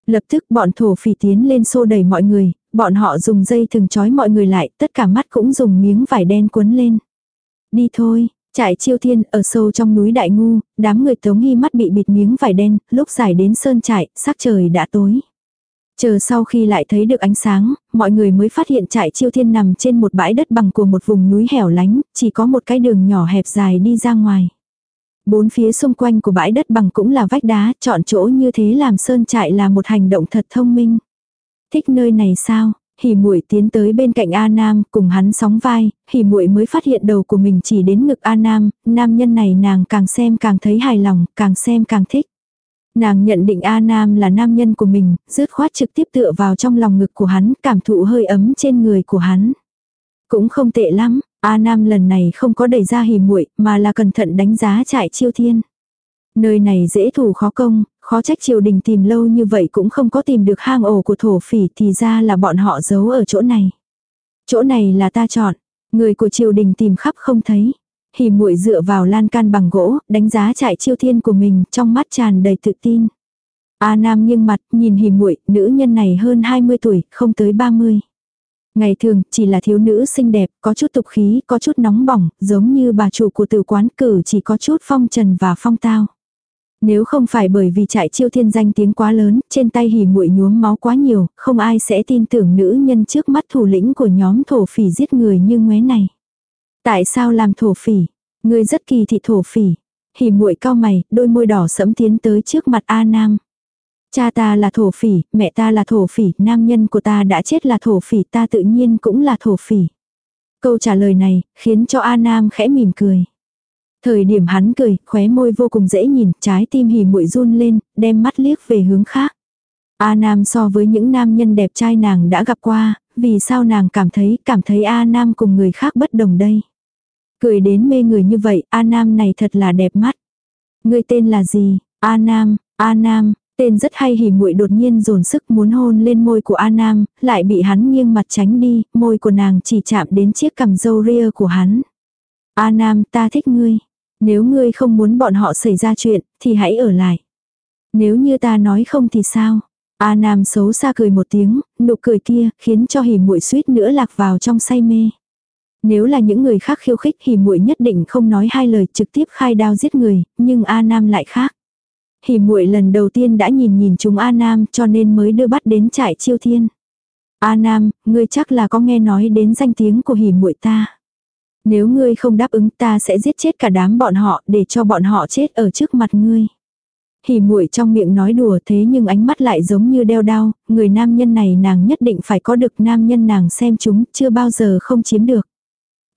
Lập tức bọn thổ phỉ tiến lên xô đẩy mọi người, bọn họ dùng dây thừng trói mọi người lại, tất cả mắt cũng dùng miếng vải đen cuốn lên. Đi thôi, trại chiêu thiên ở sâu trong núi Đại Ngu, đám người tống nghi mắt bị bịt miếng vải đen, lúc giải đến sơn trại, sắc trời đã tối. Chờ sau khi lại thấy được ánh sáng, mọi người mới phát hiện trại chiêu thiên nằm trên một bãi đất bằng của một vùng núi hẻo lánh, chỉ có một cái đường nhỏ hẹp dài đi ra ngoài. Bốn phía xung quanh của bãi đất bằng cũng là vách đá, chọn chỗ như thế làm sơn trại là một hành động thật thông minh. Thích nơi này sao? Hỉ muội tiến tới bên cạnh A Nam, cùng hắn sóng vai, Hỉ muội mới phát hiện đầu của mình chỉ đến ngực A Nam, nam nhân này nàng càng xem càng thấy hài lòng, càng xem càng thích. Nàng nhận định A Nam là nam nhân của mình, rứt khoát trực tiếp tựa vào trong lòng ngực của hắn, cảm thụ hơi ấm trên người của hắn. Cũng không tệ lắm, A Nam lần này không có đẩy ra hỉ muội mà là cẩn thận đánh giá trại chiêu thiên. Nơi này dễ thủ khó công, khó trách triều đình tìm lâu như vậy cũng không có tìm được hang ổ của thổ phỉ thì ra là bọn họ giấu ở chỗ này. Chỗ này là ta chọn, người của triều đình tìm khắp không thấy. Hỉ muội dựa vào lan can bằng gỗ, đánh giá trại chiêu thiên của mình, trong mắt tràn đầy tự tin. A Nam nghiêng mặt, nhìn hỉ muội, nữ nhân này hơn 20 tuổi, không tới 30. Ngày thường, chỉ là thiếu nữ xinh đẹp, có chút tục khí, có chút nóng bỏng, giống như bà chủ của tử quán cử chỉ có chút phong trần và phong tao. Nếu không phải bởi vì trại chiêu thiên danh tiếng quá lớn, trên tay hỉ muội nhuốm máu quá nhiều, không ai sẽ tin tưởng nữ nhân trước mắt thủ lĩnh của nhóm thổ phỉ giết người như ngoé này. Tại sao làm thổ phỉ? Người rất kỳ thị thổ phỉ. Hỉ muội cao mày, đôi môi đỏ sẫm tiến tới trước mặt A Nam. Cha ta là thổ phỉ, mẹ ta là thổ phỉ, nam nhân của ta đã chết là thổ phỉ, ta tự nhiên cũng là thổ phỉ. Câu trả lời này, khiến cho A Nam khẽ mỉm cười. Thời điểm hắn cười, khóe môi vô cùng dễ nhìn, trái tim hỉ muội run lên, đem mắt liếc về hướng khác. A Nam so với những nam nhân đẹp trai nàng đã gặp qua, vì sao nàng cảm thấy, cảm thấy A Nam cùng người khác bất đồng đây. Cười đến mê người như vậy, A Nam này thật là đẹp mắt. Người tên là gì? A Nam, A Nam, tên rất hay hỉ muội đột nhiên dồn sức muốn hôn lên môi của A Nam, lại bị hắn nghiêng mặt tránh đi, môi của nàng chỉ chạm đến chiếc cằm râu ria của hắn. A Nam, ta thích ngươi. Nếu ngươi không muốn bọn họ xảy ra chuyện, thì hãy ở lại. Nếu như ta nói không thì sao? A Nam xấu xa cười một tiếng, nụ cười kia khiến cho hỉ muội suýt nữa lạc vào trong say mê. Nếu là những người khác khiêu khích hỉ muội nhất định không nói hai lời trực tiếp khai đao giết người, nhưng A Nam lại khác. Hỉ muội lần đầu tiên đã nhìn nhìn chúng A Nam cho nên mới đưa bắt đến trại chiêu thiên. A Nam, ngươi chắc là có nghe nói đến danh tiếng của hỉ muội ta. Nếu ngươi không đáp ứng ta sẽ giết chết cả đám bọn họ để cho bọn họ chết ở trước mặt ngươi. Hỉ muội trong miệng nói đùa thế nhưng ánh mắt lại giống như đeo đao, người nam nhân này nàng nhất định phải có được nam nhân nàng xem chúng chưa bao giờ không chiếm được.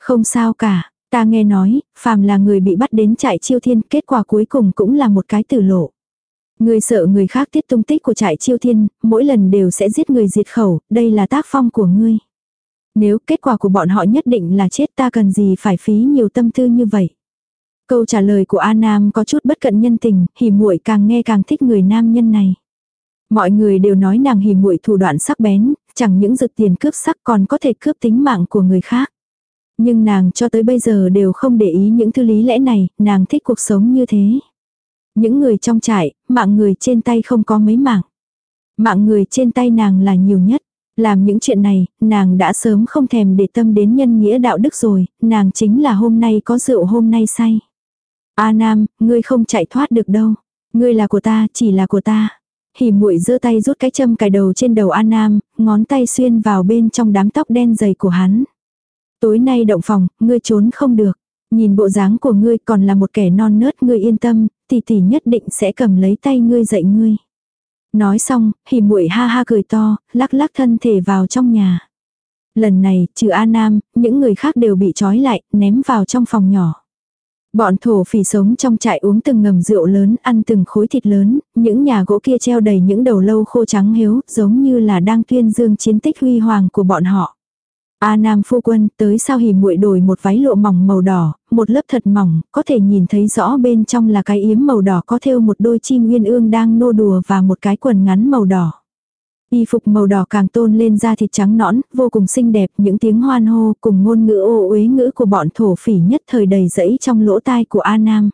Không sao cả, ta nghe nói, phàm là người bị bắt đến trại chiêu thiên, kết quả cuối cùng cũng là một cái tử lộ. Người sợ người khác tiết tung tích của trại chiêu thiên, mỗi lần đều sẽ giết người diệt khẩu, đây là tác phong của ngươi. Nếu kết quả của bọn họ nhất định là chết ta cần gì phải phí nhiều tâm tư như vậy. Câu trả lời của A Nam có chút bất cận nhân tình, hỉ muội càng nghe càng thích người nam nhân này. Mọi người đều nói nàng hỉ muội thủ đoạn sắc bén, chẳng những giật tiền cướp sắc còn có thể cướp tính mạng của người khác. Nhưng nàng cho tới bây giờ đều không để ý những thứ lý lẽ này, nàng thích cuộc sống như thế. Những người trong trại, mạng người trên tay không có mấy mạng. Mạng người trên tay nàng là nhiều nhất. Làm những chuyện này, nàng đã sớm không thèm để tâm đến nhân nghĩa đạo đức rồi, nàng chính là hôm nay có rượu hôm nay say. A Nam, ngươi không chạy thoát được đâu. Ngươi là của ta, chỉ là của ta. Hỉ muội giơ tay rút cái châm cài đầu trên đầu A Nam, ngón tay xuyên vào bên trong đám tóc đen dày của hắn. Tối nay động phòng, ngươi trốn không được. Nhìn bộ dáng của ngươi còn là một kẻ non nớt ngươi yên tâm, tỷ tỷ nhất định sẽ cầm lấy tay ngươi dạy ngươi. Nói xong, hỉ muội ha ha cười to, lắc lắc thân thể vào trong nhà. Lần này, trừ A Nam, những người khác đều bị trói lại, ném vào trong phòng nhỏ. Bọn thổ phỉ sống trong trại uống từng ngầm rượu lớn, ăn từng khối thịt lớn, những nhà gỗ kia treo đầy những đầu lâu khô trắng hiếu, giống như là đang tuyên dương chiến tích huy hoàng của bọn họ. A Nam phu quân tới sao hỉ muội đổi một váy lụa mỏng màu đỏ, một lớp thật mỏng, có thể nhìn thấy rõ bên trong là cái yếm màu đỏ có thêu một đôi chim uyên ương đang nô đùa và một cái quần ngắn màu đỏ. Y phục màu đỏ càng tôn lên da thịt trắng nõn, vô cùng xinh đẹp, những tiếng hoan hô cùng ngôn ngữ ô uế ngữ của bọn thổ phỉ nhất thời đầy rẫy trong lỗ tai của A Nam.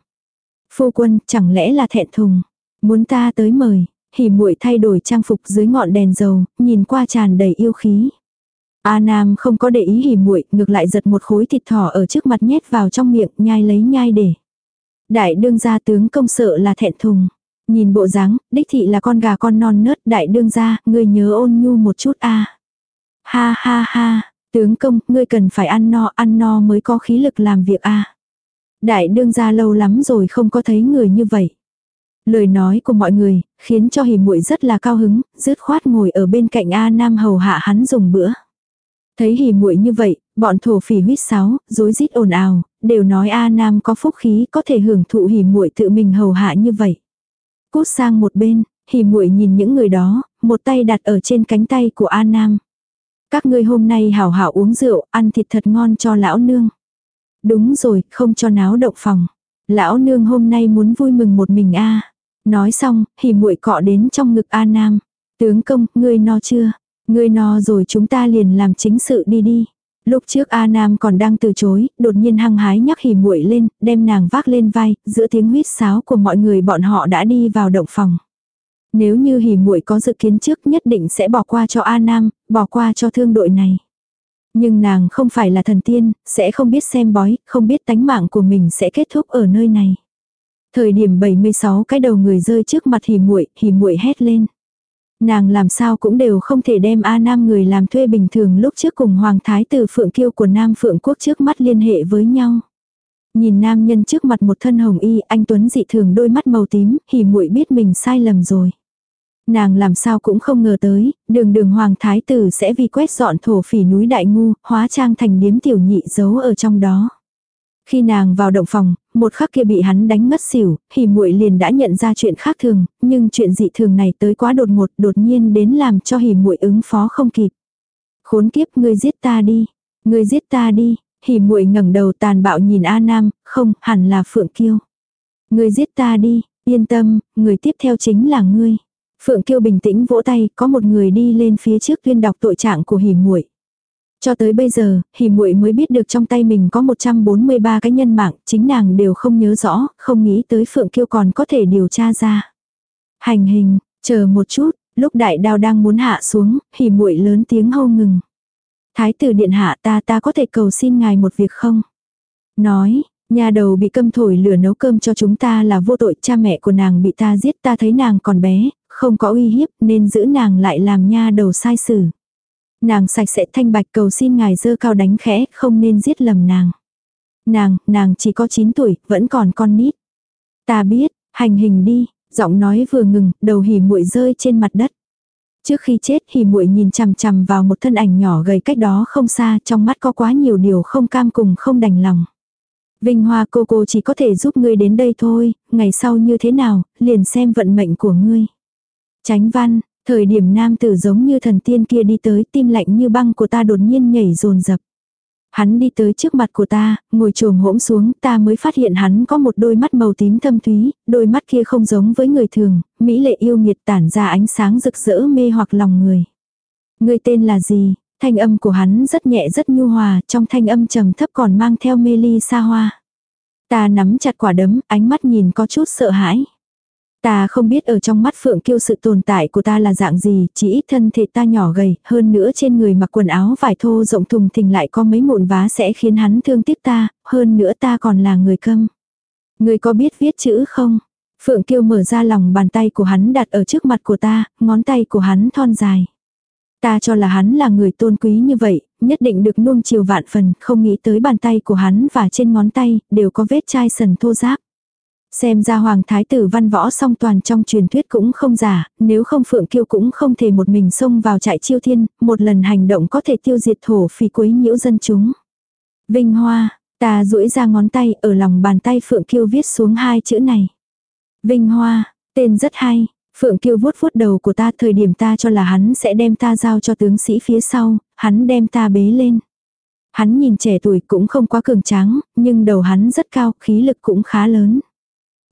Phu quân, chẳng lẽ là thẹn thùng, muốn ta tới mời, hỉ muội thay đổi trang phục dưới ngọn đèn dầu, nhìn qua tràn đầy yêu khí. A Nam không có để ý hỉ muội, ngược lại giật một khối thịt thỏ ở trước mặt nhét vào trong miệng, nhai lấy nhai để. Đại đương gia tướng công sợ là thẹn thùng. Nhìn bộ dáng, đích thị là con gà con non nớt, đại đương gia, ngươi nhớ ôn nhu một chút a. Ha ha ha, tướng công, ngươi cần phải ăn no, ăn no mới có khí lực làm việc a. Đại đương gia lâu lắm rồi không có thấy người như vậy. Lời nói của mọi người, khiến cho hỉ muội rất là cao hứng, dứt khoát ngồi ở bên cạnh A Nam hầu hạ hắn dùng bữa. Thấy hỉ muội như vậy, bọn thổ phỉ huyết sáo, rối rít ồn ào, đều nói A Nam có phúc khí có thể hưởng thụ hỉ muội tự mình hầu hạ như vậy. Cút sang một bên, hỉ muội nhìn những người đó, một tay đặt ở trên cánh tay của A Nam. Các ngươi hôm nay hảo hảo uống rượu, ăn thịt thật ngon cho lão nương. Đúng rồi, không cho náo động phòng. Lão nương hôm nay muốn vui mừng một mình a. Nói xong, hỉ muội cọ đến trong ngực A Nam. Tướng công, ngươi no chưa? Ngươi no rồi chúng ta liền làm chính sự đi đi. Lúc trước A Nam còn đang từ chối, đột nhiên hăng hái nhắc hỉ muội lên, đem nàng vác lên vai, giữa tiếng huýt sáo của mọi người bọn họ đã đi vào động phòng. Nếu như hỉ muội có dự kiến trước nhất định sẽ bỏ qua cho A Nam, bỏ qua cho thương đội này. Nhưng nàng không phải là thần tiên, sẽ không biết xem bói, không biết tánh mạng của mình sẽ kết thúc ở nơi này. Thời điểm 76 cái đầu người rơi trước mặt hỉ muội, hỉ muội hét lên. Nàng làm sao cũng đều không thể đem A Nam người làm thuê bình thường lúc trước cùng Hoàng Thái tử Phượng Kiêu của Nam Phượng Quốc trước mắt liên hệ với nhau. Nhìn nam nhân trước mặt một thân hồng y, anh Tuấn dị thường đôi mắt màu tím, hỉ muội biết mình sai lầm rồi. Nàng làm sao cũng không ngờ tới, đường đường hoàng thái tử sẽ vì quét dọn thổ phỉ núi đại ngu, hóa trang thành điếm tiểu nhị giấu ở trong đó. Khi nàng vào động phòng, một khắc kia bị hắn đánh ngất xỉu, hỉ muội liền đã nhận ra chuyện khác thường, nhưng chuyện dị thường này tới quá đột ngột, đột nhiên đến làm cho hỉ muội ứng phó không kịp. Khốn kiếp, ngươi giết ta đi, ngươi giết ta đi, hỉ muội ngẩng đầu tàn bạo nhìn A Nam, không, hẳn là Phượng Kiêu. Ngươi giết ta đi, yên tâm, người tiếp theo chính là ngươi. Phượng Kiêu bình tĩnh vỗ tay, có một người đi lên phía trước tuyên đọc tội trạng của hỉ muội. Cho tới bây giờ, hỉ muội mới biết được trong tay mình có 143 cái nhân mạng, chính nàng đều không nhớ rõ, không nghĩ tới Phượng Kiêu còn có thể điều tra ra. Hành hình, chờ một chút, lúc đại đao đang muốn hạ xuống, hỉ muội lớn tiếng hô ngừng. Thái tử điện hạ ta ta có thể cầu xin ngài một việc không? Nói, nhà đầu bị câm thổi lửa nấu cơm cho chúng ta là vô tội, cha mẹ của nàng bị ta giết ta thấy nàng còn bé, không có uy hiếp nên giữ nàng lại làm nha đầu sai xử. Nàng sạch sẽ thanh bạch cầu xin ngài dơ cao đánh khẽ, không nên giết lầm nàng. Nàng, nàng chỉ có 9 tuổi, vẫn còn con nít. Ta biết, hành hình đi, giọng nói vừa ngừng, đầu hỉ muội rơi trên mặt đất. Trước khi chết hỉ muội nhìn chằm chằm vào một thân ảnh nhỏ gầy cách đó không xa, trong mắt có quá nhiều điều không cam cùng không đành lòng. Vinh Hoa cô cô chỉ có thể giúp ngươi đến đây thôi, ngày sau như thế nào, liền xem vận mệnh của ngươi. Tránh văn, Thời điểm nam tử giống như thần tiên kia đi tới tim lạnh như băng của ta đột nhiên nhảy rồn rập. Hắn đi tới trước mặt của ta, ngồi trồm hỗn xuống, ta mới phát hiện hắn có một đôi mắt màu tím thâm thúy, đôi mắt kia không giống với người thường, mỹ lệ yêu nghiệt tản ra ánh sáng rực rỡ mê hoặc lòng người. Người tên là gì? Thanh âm của hắn rất nhẹ rất nhu hòa, trong thanh âm trầm thấp còn mang theo mê ly xa hoa. Ta nắm chặt quả đấm, ánh mắt nhìn có chút sợ hãi. Ta không biết ở trong mắt Phượng Kiêu sự tồn tại của ta là dạng gì, chỉ ít thân thể ta nhỏ gầy, hơn nữa trên người mặc quần áo vải thô rộng thùng thình lại có mấy mụn vá sẽ khiến hắn thương tiếc ta, hơn nữa ta còn là người câm. Người có biết viết chữ không? Phượng Kiêu mở ra lòng bàn tay của hắn đặt ở trước mặt của ta, ngón tay của hắn thon dài. Ta cho là hắn là người tôn quý như vậy, nhất định được nuông chiều vạn phần, không nghĩ tới bàn tay của hắn và trên ngón tay, đều có vết chai sần thô giáp. Xem ra hoàng thái tử văn võ song toàn trong truyền thuyết cũng không giả, nếu không phượng kiêu cũng không thể một mình xông vào trại chiêu thiên, một lần hành động có thể tiêu diệt thổ phỉ quấy nhiễu dân chúng. Vinh hoa, ta duỗi ra ngón tay ở lòng bàn tay phượng kiêu viết xuống hai chữ này. Vinh hoa, tên rất hay, Phượng Kiêu vuốt vuốt đầu của ta thời điểm ta cho là hắn sẽ đem ta giao cho tướng sĩ phía sau, hắn đem ta bế lên. Hắn nhìn trẻ tuổi cũng không quá cường tráng, nhưng đầu hắn rất cao, khí lực cũng khá lớn.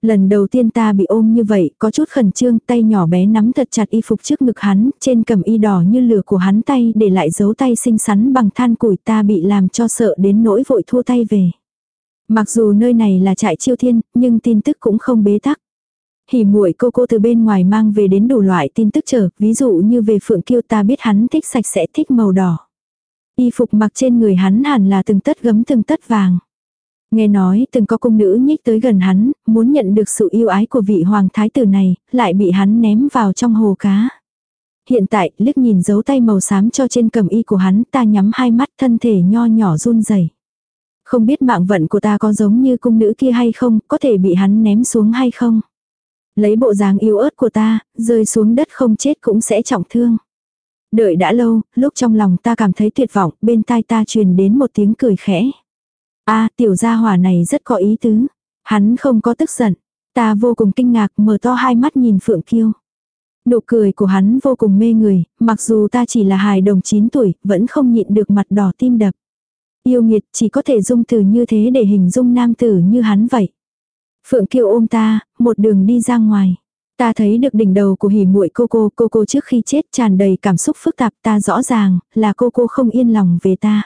Lần đầu tiên ta bị ôm như vậy, có chút khẩn trương, tay nhỏ bé nắm thật chặt y phục trước ngực hắn, trên cầm y đỏ như lửa của hắn tay để lại dấu tay xinh xắn bằng than củi ta bị làm cho sợ đến nỗi vội thua tay về. Mặc dù nơi này là trại chiêu thiên, nhưng tin tức cũng không bế tắc. Hỉ muội cô cô từ bên ngoài mang về đến đủ loại tin tức trở, ví dụ như về Phượng Kiêu ta biết hắn thích sạch sẽ thích màu đỏ. Y phục mặc trên người hắn hẳn là từng tất gấm từng tất vàng. Nghe nói từng có cung nữ nhích tới gần hắn, muốn nhận được sự yêu ái của vị hoàng thái tử này, lại bị hắn ném vào trong hồ cá. Hiện tại, liếc nhìn dấu tay màu xám cho trên cầm y của hắn, ta nhắm hai mắt thân thể nho nhỏ run rẩy. Không biết mạng vận của ta có giống như cung nữ kia hay không, có thể bị hắn ném xuống hay không. Lấy bộ dáng yếu ớt của ta, rơi xuống đất không chết cũng sẽ trọng thương. Đợi đã lâu, lúc trong lòng ta cảm thấy tuyệt vọng, bên tai ta truyền đến một tiếng cười khẽ a tiểu gia hỏa này rất có ý tứ. Hắn không có tức giận. Ta vô cùng kinh ngạc mở to hai mắt nhìn Phượng Kiêu. Nụ cười của hắn vô cùng mê người, mặc dù ta chỉ là hài đồng 9 tuổi, vẫn không nhịn được mặt đỏ tim đập. Yêu nghiệt chỉ có thể dung từ như thế để hình dung nam tử như hắn vậy. Phượng Kiều ôm ta, một đường đi ra ngoài. Ta thấy được đỉnh đầu của hỉ muội cô cô, cô cô trước khi chết tràn đầy cảm xúc phức tạp ta rõ ràng, là cô cô không yên lòng về ta.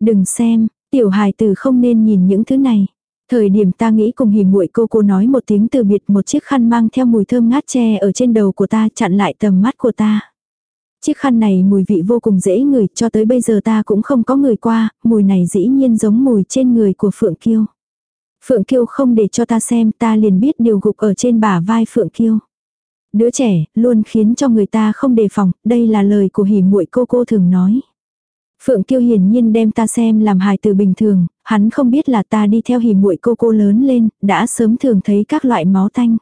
Đừng xem, tiểu hài tử không nên nhìn những thứ này. Thời điểm ta nghĩ cùng hỉ muội cô cô nói một tiếng từ biệt một chiếc khăn mang theo mùi thơm ngát tre ở trên đầu của ta chặn lại tầm mắt của ta. Chiếc khăn này mùi vị vô cùng dễ ngửi cho tới bây giờ ta cũng không có người qua, mùi này dĩ nhiên giống mùi trên người của Phượng Kiêu. Phượng Kiêu không để cho ta xem ta liền biết điều gục ở trên bả vai Phượng Kiêu. Đứa trẻ luôn khiến cho người ta không đề phòng, đây là lời của hỉ muội cô cô thường nói. Phượng Kiêu hiển nhiên đem ta xem làm hài từ bình thường, hắn không biết là ta đi theo hỉ muội cô cô lớn lên, đã sớm thường thấy các loại máu tanh.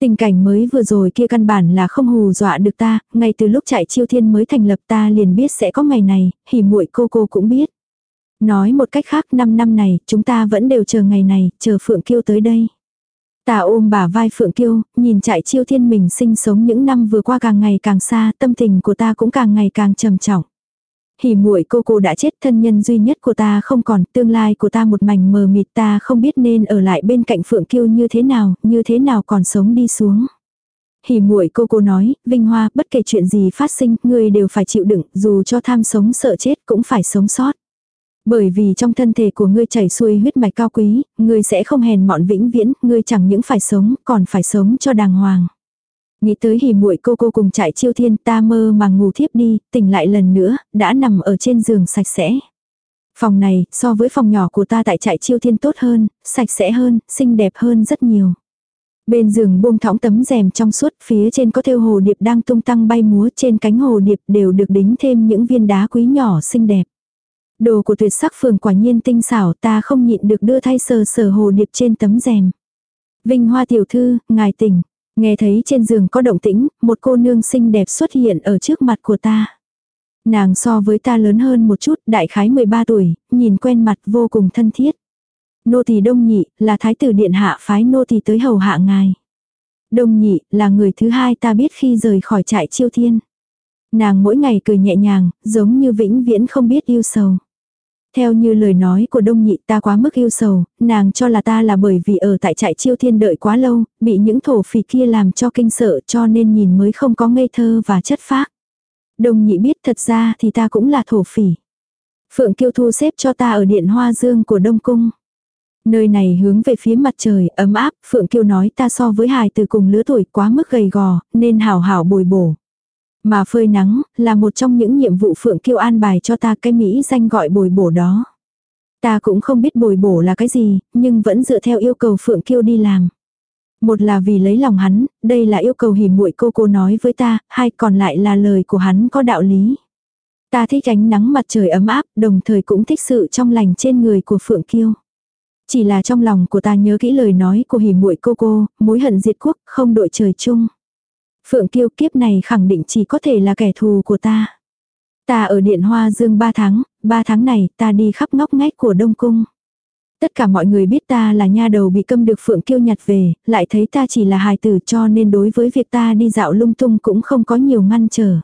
Tình cảnh mới vừa rồi kia căn bản là không hù dọa được ta, ngay từ lúc chạy chiêu thiên mới thành lập ta liền biết sẽ có ngày này, hỉ muội cô cô cũng biết. Nói một cách khác 5 năm này, chúng ta vẫn đều chờ ngày này, chờ Phượng Kiêu tới đây. Ta ôm bà vai Phượng Kiêu, nhìn chạy chiêu thiên mình sinh sống những năm vừa qua càng ngày càng xa, tâm tình của ta cũng càng ngày càng trầm trọng. Hỉ muội cô cô đã chết thân nhân duy nhất của ta không còn, tương lai của ta một mảnh mờ mịt ta không biết nên ở lại bên cạnh Phượng Kiêu như thế nào, như thế nào còn sống đi xuống. Hỉ muội cô cô nói, Vinh Hoa, bất kể chuyện gì phát sinh, người đều phải chịu đựng, dù cho tham sống sợ chết cũng phải sống sót. Bởi vì trong thân thể của ngươi chảy xuôi huyết mạch cao quý, ngươi sẽ không hèn mọn vĩnh viễn, ngươi chẳng những phải sống, còn phải sống cho đàng hoàng. Nghĩ tới hỉ muội cô cô cùng chạy chiêu thiên ta mơ mà ngủ thiếp đi, tỉnh lại lần nữa, đã nằm ở trên giường sạch sẽ. Phòng này, so với phòng nhỏ của ta tại trại chiêu thiên tốt hơn, sạch sẽ hơn, xinh đẹp hơn rất nhiều. Bên giường buông thõng tấm rèm trong suốt, phía trên có thêu hồ điệp đang tung tăng bay múa trên cánh hồ điệp đều được đính thêm những viên đá quý nhỏ xinh đẹp. Đồ của tuyệt sắc phường quả nhiên tinh xảo ta không nhịn được đưa thay sờ sờ hồ điệp trên tấm rèm. Vinh hoa tiểu thư, ngài tỉnh. Nghe thấy trên giường có động tĩnh, một cô nương xinh đẹp xuất hiện ở trước mặt của ta. Nàng so với ta lớn hơn một chút, đại khái 13 tuổi, nhìn quen mặt vô cùng thân thiết. Nô tỳ đông nhị, là thái tử điện hạ phái nô tỳ tới hầu hạ ngài. Đông nhị là người thứ hai ta biết khi rời khỏi trại chiêu thiên. Nàng mỗi ngày cười nhẹ nhàng, giống như vĩnh viễn không biết yêu sầu. Theo như lời nói của đông nhị ta quá mức yêu sầu, nàng cho là ta là bởi vì ở tại trại chiêu thiên đợi quá lâu, bị những thổ phỉ kia làm cho kinh sợ cho nên nhìn mới không có ngây thơ và chất phác. Đông nhị biết thật ra thì ta cũng là thổ phỉ. Phượng kiêu thu xếp cho ta ở điện hoa dương của Đông Cung. Nơi này hướng về phía mặt trời, ấm áp, Phượng Kiêu nói ta so với hài từ cùng lứa tuổi quá mức gầy gò, nên hảo hảo bồi bổ. Mà phơi nắng, là một trong những nhiệm vụ Phượng Kiêu an bài cho ta cái Mỹ danh gọi bồi bổ đó. Ta cũng không biết bồi bổ là cái gì, nhưng vẫn dựa theo yêu cầu Phượng Kiêu đi làm. Một là vì lấy lòng hắn, đây là yêu cầu hỉ muội cô cô nói với ta, hai còn lại là lời của hắn có đạo lý. Ta thích ánh nắng mặt trời ấm áp, đồng thời cũng thích sự trong lành trên người của Phượng Kiêu. Chỉ là trong lòng của ta nhớ kỹ lời nói của hỉ muội cô cô, mối hận diệt quốc, không đội trời chung. Phượng Kiêu kiếp này khẳng định chỉ có thể là kẻ thù của ta. Ta ở Điện Hoa Dương 3 tháng, 3 tháng này ta đi khắp ngóc ngách của Đông Cung. Tất cả mọi người biết ta là nha đầu bị câm được Phượng Kiêu nhặt về, lại thấy ta chỉ là hài tử cho nên đối với việc ta đi dạo lung tung cũng không có nhiều ngăn trở.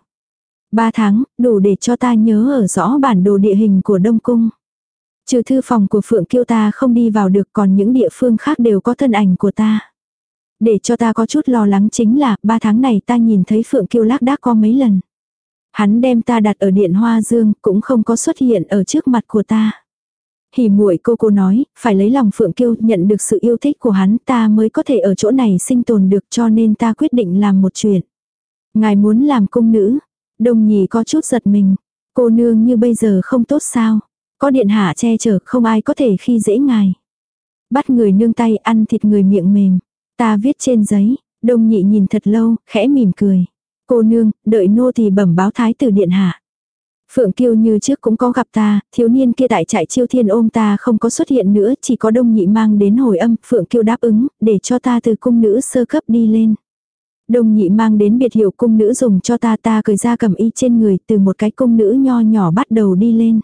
Ba tháng, đủ để cho ta nhớ ở rõ bản đồ địa hình của Đông Cung. Trừ thư phòng của Phượng Kiêu ta không đi vào được còn những địa phương khác đều có thân ảnh của ta. Để cho ta có chút lo lắng chính là, ba tháng này ta nhìn thấy Phượng Kiêu lác đác có mấy lần. Hắn đem ta đặt ở điện hoa dương, cũng không có xuất hiện ở trước mặt của ta. Hỉ muội cô cô nói, phải lấy lòng Phượng Kiêu nhận được sự yêu thích của hắn ta mới có thể ở chỗ này sinh tồn được cho nên ta quyết định làm một chuyện. Ngài muốn làm cung nữ, đồng nhì có chút giật mình, cô nương như bây giờ không tốt sao, có điện hạ che chở không ai có thể khi dễ ngài. Bắt người nương tay ăn thịt người miệng mềm. Ta viết trên giấy, đông nhị nhìn thật lâu, khẽ mỉm cười. Cô nương, đợi nô thì bẩm báo thái tử điện hạ. Phượng Kiêu như trước cũng có gặp ta, thiếu niên kia tại trại chiêu thiên ôm ta không có xuất hiện nữa, chỉ có đông nhị mang đến hồi âm, Phượng Kiêu đáp ứng, để cho ta từ cung nữ sơ cấp đi lên. Đông nhị mang đến biệt hiệu cung nữ dùng cho ta ta cười ra cầm y trên người từ một cái cung nữ nho nhỏ bắt đầu đi lên.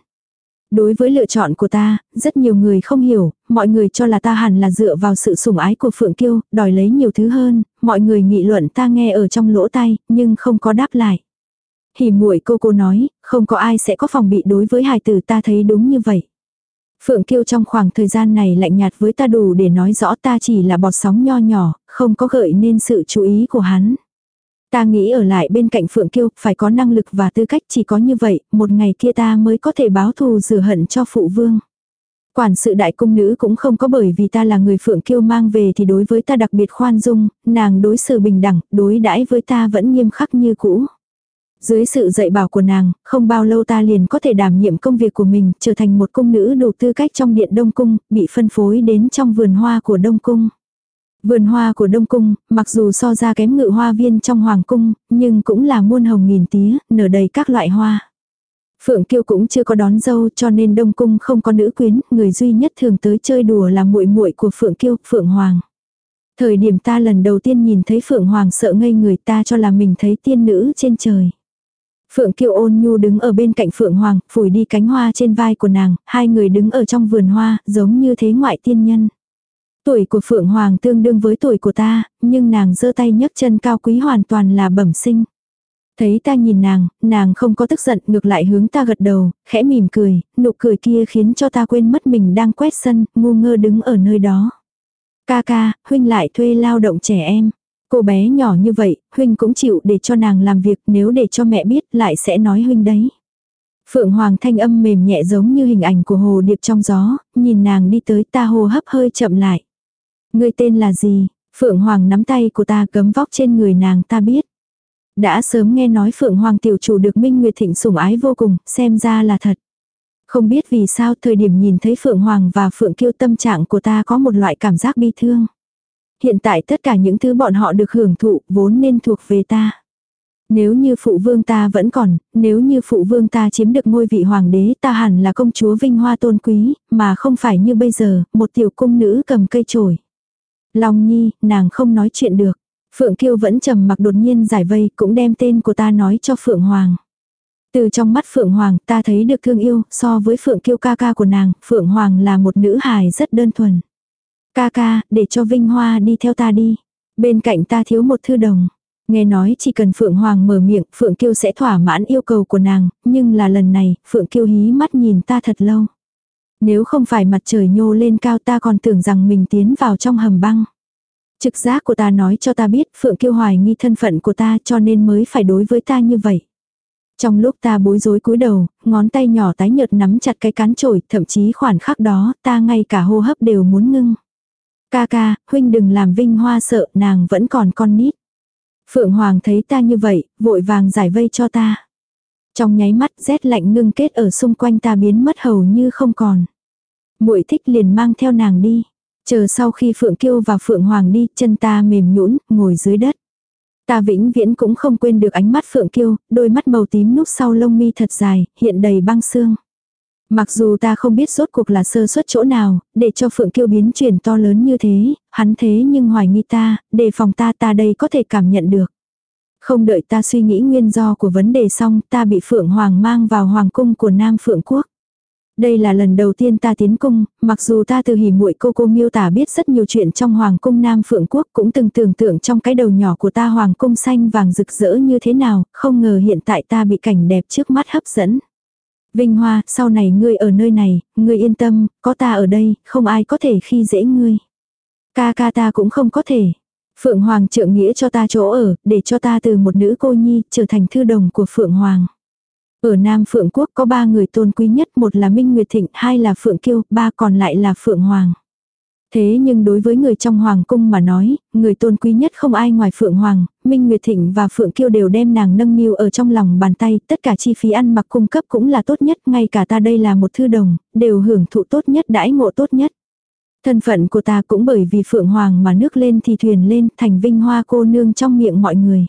Đối với lựa chọn của ta, rất nhiều người không hiểu, mọi người cho là ta hẳn là dựa vào sự sủng ái của Phượng Kiêu, đòi lấy nhiều thứ hơn, mọi người nghị luận ta nghe ở trong lỗ tai, nhưng không có đáp lại. Hỉ muội cô cô nói, không có ai sẽ có phòng bị đối với hài tử ta thấy đúng như vậy. Phượng Kiêu trong khoảng thời gian này lạnh nhạt với ta đủ để nói rõ ta chỉ là bọt sóng nho nhỏ, không có gợi nên sự chú ý của hắn. Ta nghĩ ở lại bên cạnh Phượng Kiêu, phải có năng lực và tư cách chỉ có như vậy, một ngày kia ta mới có thể báo thù rửa hận cho phụ vương. Quản sự đại cung nữ cũng không có bởi vì ta là người Phượng Kiêu mang về thì đối với ta đặc biệt khoan dung, nàng đối xử bình đẳng, đối đãi với ta vẫn nghiêm khắc như cũ. Dưới sự dạy bảo của nàng, không bao lâu ta liền có thể đảm nhiệm công việc của mình, trở thành một cung nữ đủ tư cách trong điện Đông Cung, bị phân phối đến trong vườn hoa của Đông Cung. Vườn hoa của Đông Cung, mặc dù so ra kém ngự hoa viên trong Hoàng Cung, nhưng cũng là muôn hồng nghìn tía, nở đầy các loại hoa. Phượng Kiêu cũng chưa có đón dâu cho nên Đông Cung không có nữ quyến, người duy nhất thường tới chơi đùa là muội muội của Phượng Kiêu, Phượng Hoàng. Thời điểm ta lần đầu tiên nhìn thấy Phượng Hoàng sợ ngây người ta cho là mình thấy tiên nữ trên trời. Phượng Kiều ôn nhu đứng ở bên cạnh Phượng Hoàng, phủi đi cánh hoa trên vai của nàng, hai người đứng ở trong vườn hoa, giống như thế ngoại tiên nhân. Tuổi của Phượng Hoàng tương đương với tuổi của ta, nhưng nàng giơ tay nhấc chân cao quý hoàn toàn là bẩm sinh. Thấy ta nhìn nàng, nàng không có tức giận ngược lại hướng ta gật đầu, khẽ mỉm cười, nụ cười kia khiến cho ta quên mất mình đang quét sân, ngu ngơ đứng ở nơi đó. Ca ca, huynh lại thuê lao động trẻ em. Cô bé nhỏ như vậy, huynh cũng chịu để cho nàng làm việc nếu để cho mẹ biết lại sẽ nói huynh đấy. Phượng Hoàng thanh âm mềm nhẹ giống như hình ảnh của hồ điệp trong gió, nhìn nàng đi tới ta hô hấp hơi chậm lại. Ngươi tên là gì? Phượng Hoàng nắm tay của ta cấm vóc trên người nàng ta biết. Đã sớm nghe nói Phượng Hoàng tiểu chủ được Minh Nguyệt Thịnh sủng ái vô cùng, xem ra là thật. Không biết vì sao thời điểm nhìn thấy Phượng Hoàng và Phượng Kiêu tâm trạng của ta có một loại cảm giác bi thương. Hiện tại tất cả những thứ bọn họ được hưởng thụ vốn nên thuộc về ta. Nếu như phụ vương ta vẫn còn, nếu như phụ vương ta chiếm được ngôi vị hoàng đế ta hẳn là công chúa vinh hoa tôn quý, mà không phải như bây giờ, một tiểu cung nữ cầm cây chổi. Long nhi, nàng không nói chuyện được. Phượng Kiêu vẫn trầm mặc đột nhiên giải vây cũng đem tên của ta nói cho Phượng Hoàng. Từ trong mắt Phượng Hoàng ta thấy được thương yêu so với Phượng Kiêu ca ca của nàng, Phượng Hoàng là một nữ hài rất đơn thuần. Ca ca, để cho Vinh Hoa đi theo ta đi. Bên cạnh ta thiếu một thư đồng. Nghe nói chỉ cần Phượng Hoàng mở miệng, Phượng Kiêu sẽ thỏa mãn yêu cầu của nàng, nhưng là lần này, Phượng Kiêu hí mắt nhìn ta thật lâu. Nếu không phải mặt trời nhô lên cao ta còn tưởng rằng mình tiến vào trong hầm băng. Trực giác của ta nói cho ta biết Phượng Kiêu hoài nghi thân phận của ta cho nên mới phải đối với ta như vậy. Trong lúc ta bối rối cúi đầu, ngón tay nhỏ tái nhợt nắm chặt cái cán chổi, thậm chí khoản khắc đó, ta ngay cả hô hấp đều muốn ngưng. Ca ca, huynh đừng làm Vinh Hoa sợ, nàng vẫn còn con nít. Phượng Hoàng thấy ta như vậy, vội vàng giải vây cho ta. Trong nháy mắt rét lạnh ngưng kết ở xung quanh ta biến mất hầu như không còn. muội thích liền mang theo nàng đi. Chờ sau khi Phượng Kiêu và Phượng Hoàng đi, chân ta mềm nhũn ngồi dưới đất. Ta vĩnh viễn cũng không quên được ánh mắt Phượng Kiêu, đôi mắt màu tím núp sau lông mi thật dài, hiện đầy băng xương. Mặc dù ta không biết rốt cuộc là sơ suất chỗ nào, để cho Phượng Kiêu biến chuyển to lớn như thế, hắn thế nhưng hoài nghi ta, đề phòng ta ta đây có thể cảm nhận được. Không đợi ta suy nghĩ nguyên do của vấn đề xong, ta bị Phượng Hoàng mang vào Hoàng cung của Nam Phượng Quốc. Đây là lần đầu tiên ta tiến cung, mặc dù ta từ hỉ muội cô cô miêu tả biết rất nhiều chuyện trong Hoàng cung Nam Phượng Quốc cũng từng tưởng tượng trong cái đầu nhỏ của ta Hoàng cung xanh vàng rực rỡ như thế nào, không ngờ hiện tại ta bị cảnh đẹp trước mắt hấp dẫn. Vinh Hoa, sau này ngươi ở nơi này, ngươi yên tâm, có ta ở đây, không ai có thể khi dễ ngươi. Ca ca ta cũng không có thể. Phượng Hoàng trượng nghĩa cho ta chỗ ở, để cho ta từ một nữ cô nhi trở thành thư đồng của Phượng Hoàng. Ở Nam Phượng Quốc có ba người tôn quý nhất, một là Minh Nguyệt Thịnh, hai là Phượng Kiêu, ba còn lại là Phượng Hoàng. Thế nhưng đối với người trong Hoàng cung mà nói, người tôn quý nhất không ai ngoài Phượng Hoàng, Minh Nguyệt Thịnh và Phượng Kiêu đều đem nàng nâng niu ở trong lòng bàn tay, tất cả chi phí ăn mặc cung cấp cũng là tốt nhất, ngay cả ta đây là một thư đồng, đều hưởng thụ tốt nhất đãi ngộ tốt nhất. Thân phận của ta cũng bởi vì Phượng Hoàng mà nước lên thì thuyền lên thành vinh hoa cô nương trong miệng mọi người.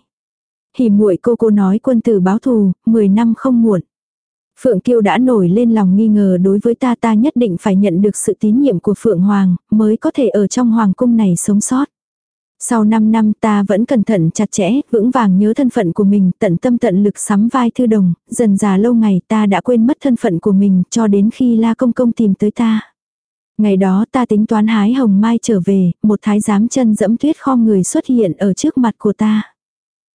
Hỉ muội cô cô nói quân tử báo thù, 10 năm không muộn. Phượng Kiêu đã nổi lên lòng nghi ngờ đối với ta ta nhất định phải nhận được sự tín nhiệm của Phượng Hoàng, mới có thể ở trong Hoàng cung này sống sót. Sau 5 năm ta vẫn cẩn thận chặt chẽ, vững vàng nhớ thân phận của mình, tận tâm tận lực sắm vai thư đồng, dần già lâu ngày ta đã quên mất thân phận của mình cho đến khi La Công Công tìm tới ta. Ngày đó ta tính toán hái hồng mai trở về, một thái giám chân dẫm tuyết kho người xuất hiện ở trước mặt của ta.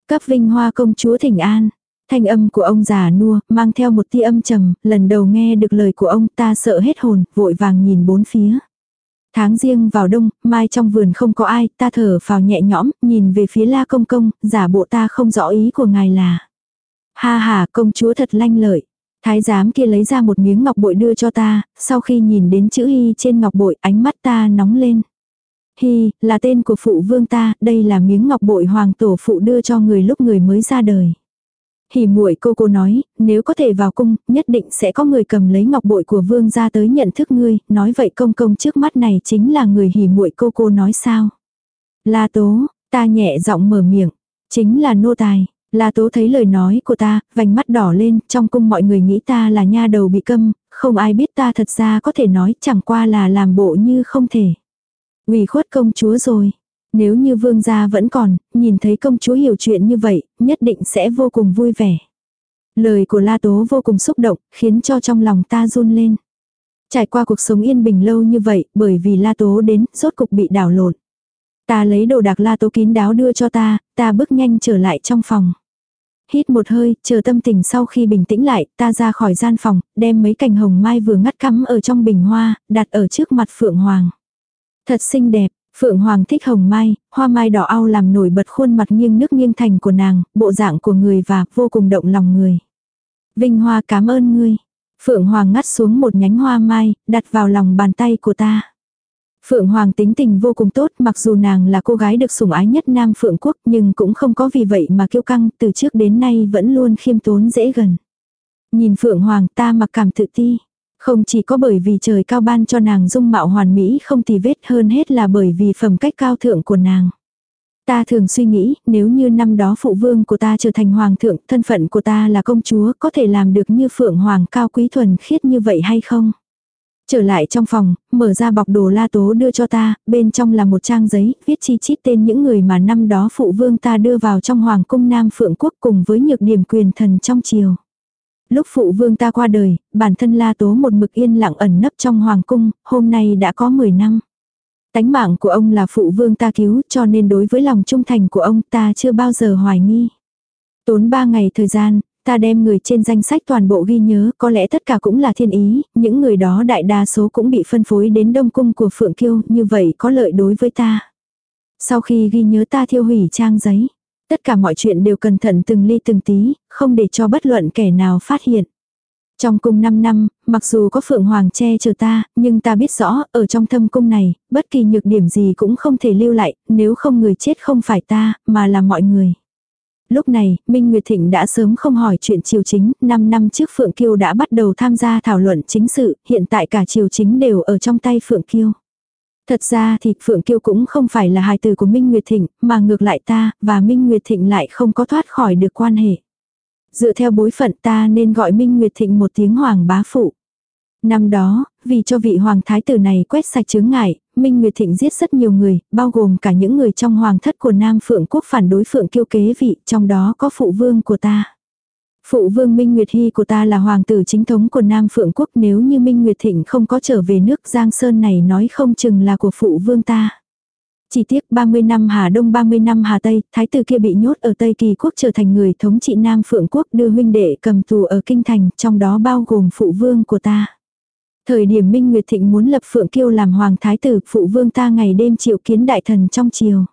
Cấp vinh hoa công chúa thỉnh an. Thanh âm của ông già nua, mang theo một tia âm trầm, lần đầu nghe được lời của ông ta sợ hết hồn, vội vàng nhìn bốn phía. Tháng riêng vào đông, mai trong vườn không có ai, ta thở vào nhẹ nhõm, nhìn về phía la công công, giả bộ ta không rõ ý của ngài là. Ha ha, công chúa thật lanh lợi. Thái giám kia lấy ra một miếng ngọc bội đưa cho ta, sau khi nhìn đến chữ hy trên ngọc bội ánh mắt ta nóng lên. Hy, là tên của phụ vương ta, đây là miếng ngọc bội hoàng tổ phụ đưa cho người lúc người mới ra đời. Hỉ muội cô cô nói, nếu có thể vào cung, nhất định sẽ có người cầm lấy ngọc bội của vương ra tới nhận thức ngươi, nói vậy công công trước mắt này chính là người hỉ muội cô cô nói sao. La tố, ta nhẹ giọng mở miệng, chính là nô tài. La tố thấy lời nói của ta, vành mắt đỏ lên, trong cung mọi người nghĩ ta là nha đầu bị câm, không ai biết ta thật ra có thể nói chẳng qua là làm bộ như không thể. ủy khuất công chúa rồi. Nếu như vương gia vẫn còn, nhìn thấy công chúa hiểu chuyện như vậy, nhất định sẽ vô cùng vui vẻ. Lời của La Tố vô cùng xúc động, khiến cho trong lòng ta run lên. Trải qua cuộc sống yên bình lâu như vậy, bởi vì La Tố đến, rốt cục bị đảo lộn. Ta lấy đồ đạc La Tố kín đáo đưa cho ta, ta bước nhanh trở lại trong phòng. Hít một hơi, chờ tâm tình sau khi bình tĩnh lại, ta ra khỏi gian phòng, đem mấy cành hồng mai vừa ngắt cắm ở trong bình hoa, đặt ở trước mặt Phượng Hoàng. Thật xinh đẹp, Phượng Hoàng thích hồng mai, hoa mai đỏ ao làm nổi bật khuôn mặt nghiêng nước nghiêng thành của nàng, bộ dạng của người và vô cùng động lòng người. Vinh Hoa cảm ơn ngươi. Phượng Hoàng ngắt xuống một nhánh hoa mai, đặt vào lòng bàn tay của ta. Phượng Hoàng tính tình vô cùng tốt, mặc dù nàng là cô gái được sủng ái nhất Nam Phượng Quốc nhưng cũng không có vì vậy mà kiêu căng, từ trước đến nay vẫn luôn khiêm tốn dễ gần. Nhìn Phượng Hoàng ta mặc cảm tự ti. Không chỉ có bởi vì trời cao ban cho nàng dung mạo hoàn mỹ không tì vết hơn hết là bởi vì phẩm cách cao thượng của nàng. Ta thường suy nghĩ, nếu như năm đó phụ vương của ta trở thành hoàng thượng, thân phận của ta là công chúa, có thể làm được như phượng hoàng cao quý thuần khiết như vậy hay không? Trở lại trong phòng, mở ra bọc đồ la tố đưa cho ta, bên trong là một trang giấy, viết chi chít tên những người mà năm đó phụ vương ta đưa vào trong hoàng cung Nam Phượng Quốc cùng với nhược điểm quyền thần trong triều. Lúc phụ vương ta qua đời, bản thân la tố một mực yên lặng ẩn nấp trong hoàng cung, hôm nay đã có 10 năm. Tánh mạng của ông là phụ vương ta cứu cho nên đối với lòng trung thành của ông ta chưa bao giờ hoài nghi. Tốn ba ngày thời gian, ta đem người trên danh sách toàn bộ ghi nhớ, có lẽ tất cả cũng là thiên ý, những người đó đại đa số cũng bị phân phối đến đông cung của Phượng Kiêu, như vậy có lợi đối với ta. Sau khi ghi nhớ ta thiêu hủy trang giấy, tất cả mọi chuyện đều cẩn thận từng ly từng tí, không để cho bất luận kẻ nào phát hiện. Trong cung 5 năm, mặc dù có Phượng Hoàng che chở ta, nhưng ta biết rõ, ở trong thâm cung này, bất kỳ nhược điểm gì cũng không thể lưu lại, nếu không người chết không phải ta, mà là mọi người. Lúc này, Minh Nguyệt Thịnh đã sớm không hỏi chuyện triều chính, 5 năm trước Phượng Kiêu đã bắt đầu tham gia thảo luận chính sự, hiện tại cả triều chính đều ở trong tay Phượng Kiêu. Thật ra thì Phượng Kiêu cũng không phải là hài tử của Minh Nguyệt Thịnh, mà ngược lại ta, và Minh Nguyệt Thịnh lại không có thoát khỏi được quan hệ. Dựa theo bối phận ta nên gọi Minh Nguyệt Thịnh một tiếng hoàng bá phụ. Năm đó, vì cho vị hoàng thái tử này quét sạch chướng ngại, Minh Nguyệt Thịnh giết rất nhiều người, bao gồm cả những người trong hoàng thất của Nam Phượng quốc phản đối Phượng kiêu kế vị, trong đó có phụ vương của ta. Phụ vương Minh Nguyệt Hy của ta là hoàng tử chính thống của Nam Phượng quốc nếu như Minh Nguyệt Thịnh không có trở về nước Giang Sơn này nói không chừng là của phụ vương ta. Chỉ tiếc 30 năm Hà Đông 30 năm Hà Tây, thái tử kia bị nhốt ở Tây Kỳ quốc trở thành người thống trị Nam Phượng quốc đưa huynh đệ cầm tù ở Kinh Thành, trong đó bao gồm phụ vương của ta. Thời điểm Minh Nguyệt Thịnh muốn lập Phượng Kiêu làm hoàng thái tử, phụ vương ta ngày đêm triệu kiến đại thần trong triều.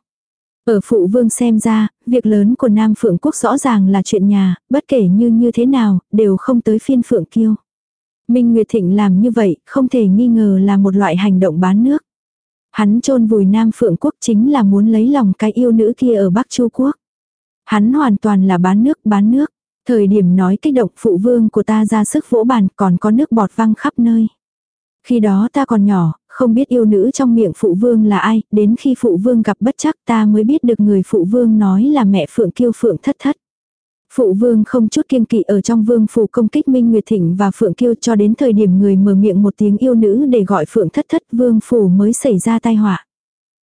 Ở phụ vương xem ra, việc lớn của Nam Phượng Quốc rõ ràng là chuyện nhà, bất kể như như thế nào, đều không tới phiên Phượng Kiêu. Minh Nguyệt Thịnh làm như vậy, không thể nghi ngờ là một loại hành động bán nước. Hắn chôn vùi Nam Phượng Quốc chính là muốn lấy lòng cái yêu nữ kia ở Bắc Chu Quốc. Hắn hoàn toàn là bán nước bán nước. Thời điểm nói kích động phụ vương của ta ra sức vỗ bàn còn có nước bọt văng khắp nơi. Khi đó ta còn nhỏ, không biết yêu nữ trong miệng phụ vương là ai, đến khi phụ vương gặp bất chắc ta mới biết được người phụ vương nói là mẹ phượng kiêu phượng thất thất. Phụ vương không chút kiêng kỵ ở trong vương phủ công kích Minh Nguyệt Thịnh và Phượng Kiêu cho đến thời điểm người mở miệng một tiếng yêu nữ để gọi Phượng thất thất vương phủ mới xảy ra tai họa.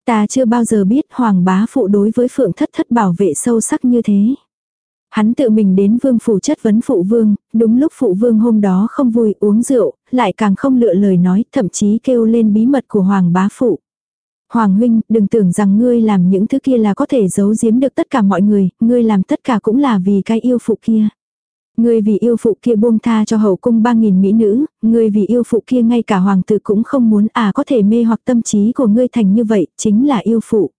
Ta chưa bao giờ biết hoàng bá phụ đối với Phượng thất thất bảo vệ sâu sắc như thế. Hắn tự mình đến vương phủ chất vấn phụ vương, đúng lúc phụ vương hôm đó không vui uống rượu, lại càng không lựa lời nói, thậm chí kêu lên bí mật của hoàng bá phụ. Hoàng huynh, đừng tưởng rằng ngươi làm những thứ kia là có thể giấu giếm được tất cả mọi người, ngươi làm tất cả cũng là vì cái yêu phụ kia. Ngươi vì yêu phụ kia buông tha cho hậu cung ba nghìn mỹ nữ, ngươi vì yêu phụ kia ngay cả hoàng tử cũng không muốn à có thể mê hoặc tâm trí của ngươi thành như vậy, chính là yêu phụ.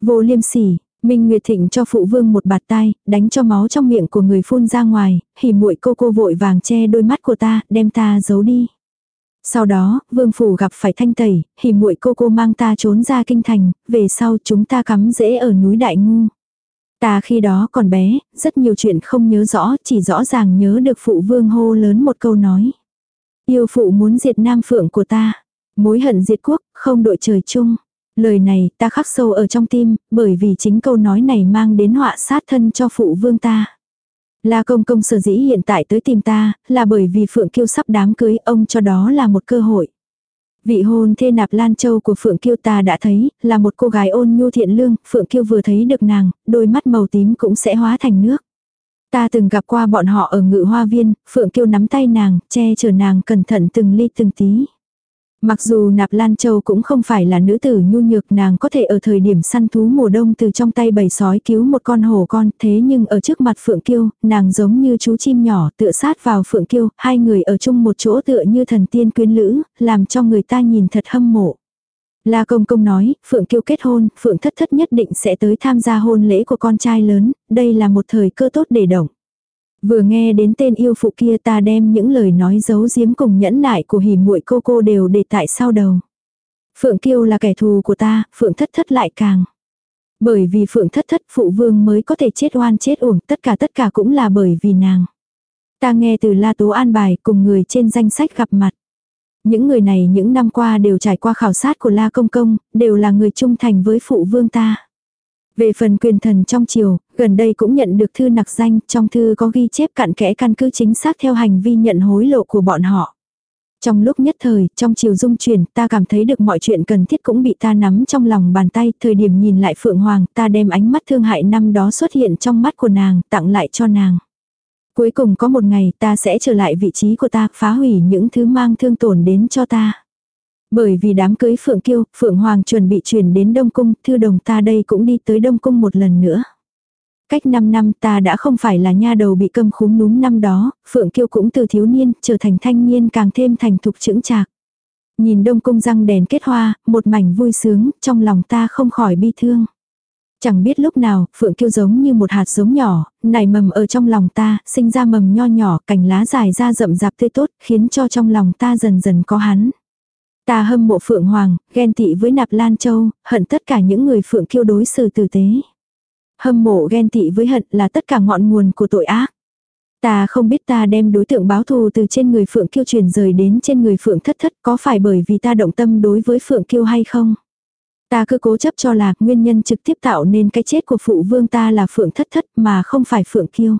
Vô liêm sỉ, Minh Nguyệt Thịnh cho phụ vương một bạt tai, đánh cho máu trong miệng của người phun ra ngoài, hỉ muội cô cô vội vàng che đôi mắt của ta, đem ta giấu đi. Sau đó, vương phủ gặp phải thanh tẩy, hỉ muội cô cô mang ta trốn ra kinh thành, về sau chúng ta cắm rễ ở núi Đại Ngu. Ta khi đó còn bé, rất nhiều chuyện không nhớ rõ, chỉ rõ ràng nhớ được phụ vương hô lớn một câu nói. Yêu phụ muốn diệt nam phượng của ta. Mối hận diệt quốc, không đội trời chung. Lời này ta khắc sâu ở trong tim, bởi vì chính câu nói này mang đến họa sát thân cho phụ vương ta. La công công sở dĩ hiện tại tới tìm ta, là bởi vì Phượng Kiêu sắp đám cưới ông cho đó là một cơ hội. Vị hôn thê nạp Lan Châu của Phượng Kiêu ta đã thấy, là một cô gái ôn nhu thiện lương, Phượng Kiêu vừa thấy được nàng, đôi mắt màu tím cũng sẽ hóa thành nước. Ta từng gặp qua bọn họ ở ngự hoa viên, Phượng Kiêu nắm tay nàng, che chở nàng cẩn thận từng ly từng tí. Mặc dù Nạp Lan Châu cũng không phải là nữ tử nhu nhược nàng có thể ở thời điểm săn thú mùa đông từ trong tay bầy sói cứu một con hổ con thế nhưng ở trước mặt Phượng Kiêu, nàng giống như chú chim nhỏ tựa sát vào Phượng Kiêu, hai người ở chung một chỗ tựa như thần tiên quyến lữ, làm cho người ta nhìn thật hâm mộ. La Công Công nói, Phượng Kiêu kết hôn, Phượng Thất Thất nhất định sẽ tới tham gia hôn lễ của con trai lớn, đây là một thời cơ tốt để động. Vừa nghe đến tên yêu phụ kia ta đem những lời nói giấu giếm cùng nhẫn nại của hỉ muội cô cô đều để tại sau đầu. Phượng Kiêu là kẻ thù của ta, Phượng Thất Thất lại càng. Bởi vì Phượng Thất Thất phụ vương mới có thể chết oan chết uổng, tất cả tất cả cũng là bởi vì nàng. Ta nghe từ La Tố an bài cùng người trên danh sách gặp mặt. Những người này những năm qua đều trải qua khảo sát của La Công Công, đều là người trung thành với phụ vương ta. Về phần quyền thần trong triều, gần đây cũng nhận được thư nặc danh, trong thư có ghi chép cặn kẽ căn cứ chính xác theo hành vi nhận hối lộ của bọn họ. Trong lúc nhất thời, trong chiều dung chuyển, ta cảm thấy được mọi chuyện cần thiết cũng bị ta nắm trong lòng bàn tay, thời điểm nhìn lại Phượng Hoàng, ta đem ánh mắt thương hại năm đó xuất hiện trong mắt của nàng, tặng lại cho nàng. Cuối cùng có một ngày ta sẽ trở lại vị trí của ta, phá hủy những thứ mang thương tổn đến cho ta. Bởi vì đám cưới Phượng Kiêu, Phượng Hoàng chuẩn bị chuyển đến Đông Cung, thư đồng ta đây cũng đi tới Đông Cung một lần nữa. Cách 5 năm ta đã không phải là nha đầu bị câm khúm núm năm đó, Phượng Kiêu cũng từ thiếu niên trở thành thanh niên càng thêm thành thục chững chạc. Nhìn Đông Cung răng đèn kết hoa, một mảnh vui sướng, trong lòng ta không khỏi bi thương. Chẳng biết lúc nào, Phượng Kiêu giống như một hạt giống nhỏ, nảy mầm ở trong lòng ta, sinh ra mầm nho nhỏ, cành lá dài ra rậm rạp tươi tốt, khiến cho trong lòng ta dần dần có hắn. Ta hâm mộ Phượng Hoàng, ghen tị với Nạp Lan Châu, hận tất cả những người Phượng Kiêu đối xử tử tế. Hâm mộ ghen tị với hận là tất cả ngọn nguồn của tội ác. Ta không biết ta đem đối tượng báo thù từ trên người Phượng Kiêu truyền rời đến trên người Phượng Thất Thất có phải bởi vì ta động tâm đối với Phượng Kiêu hay không? Ta cứ cố chấp cho là nguyên nhân trực tiếp tạo nên cái chết của phụ vương ta là Phượng Thất Thất mà không phải Phượng Kiêu.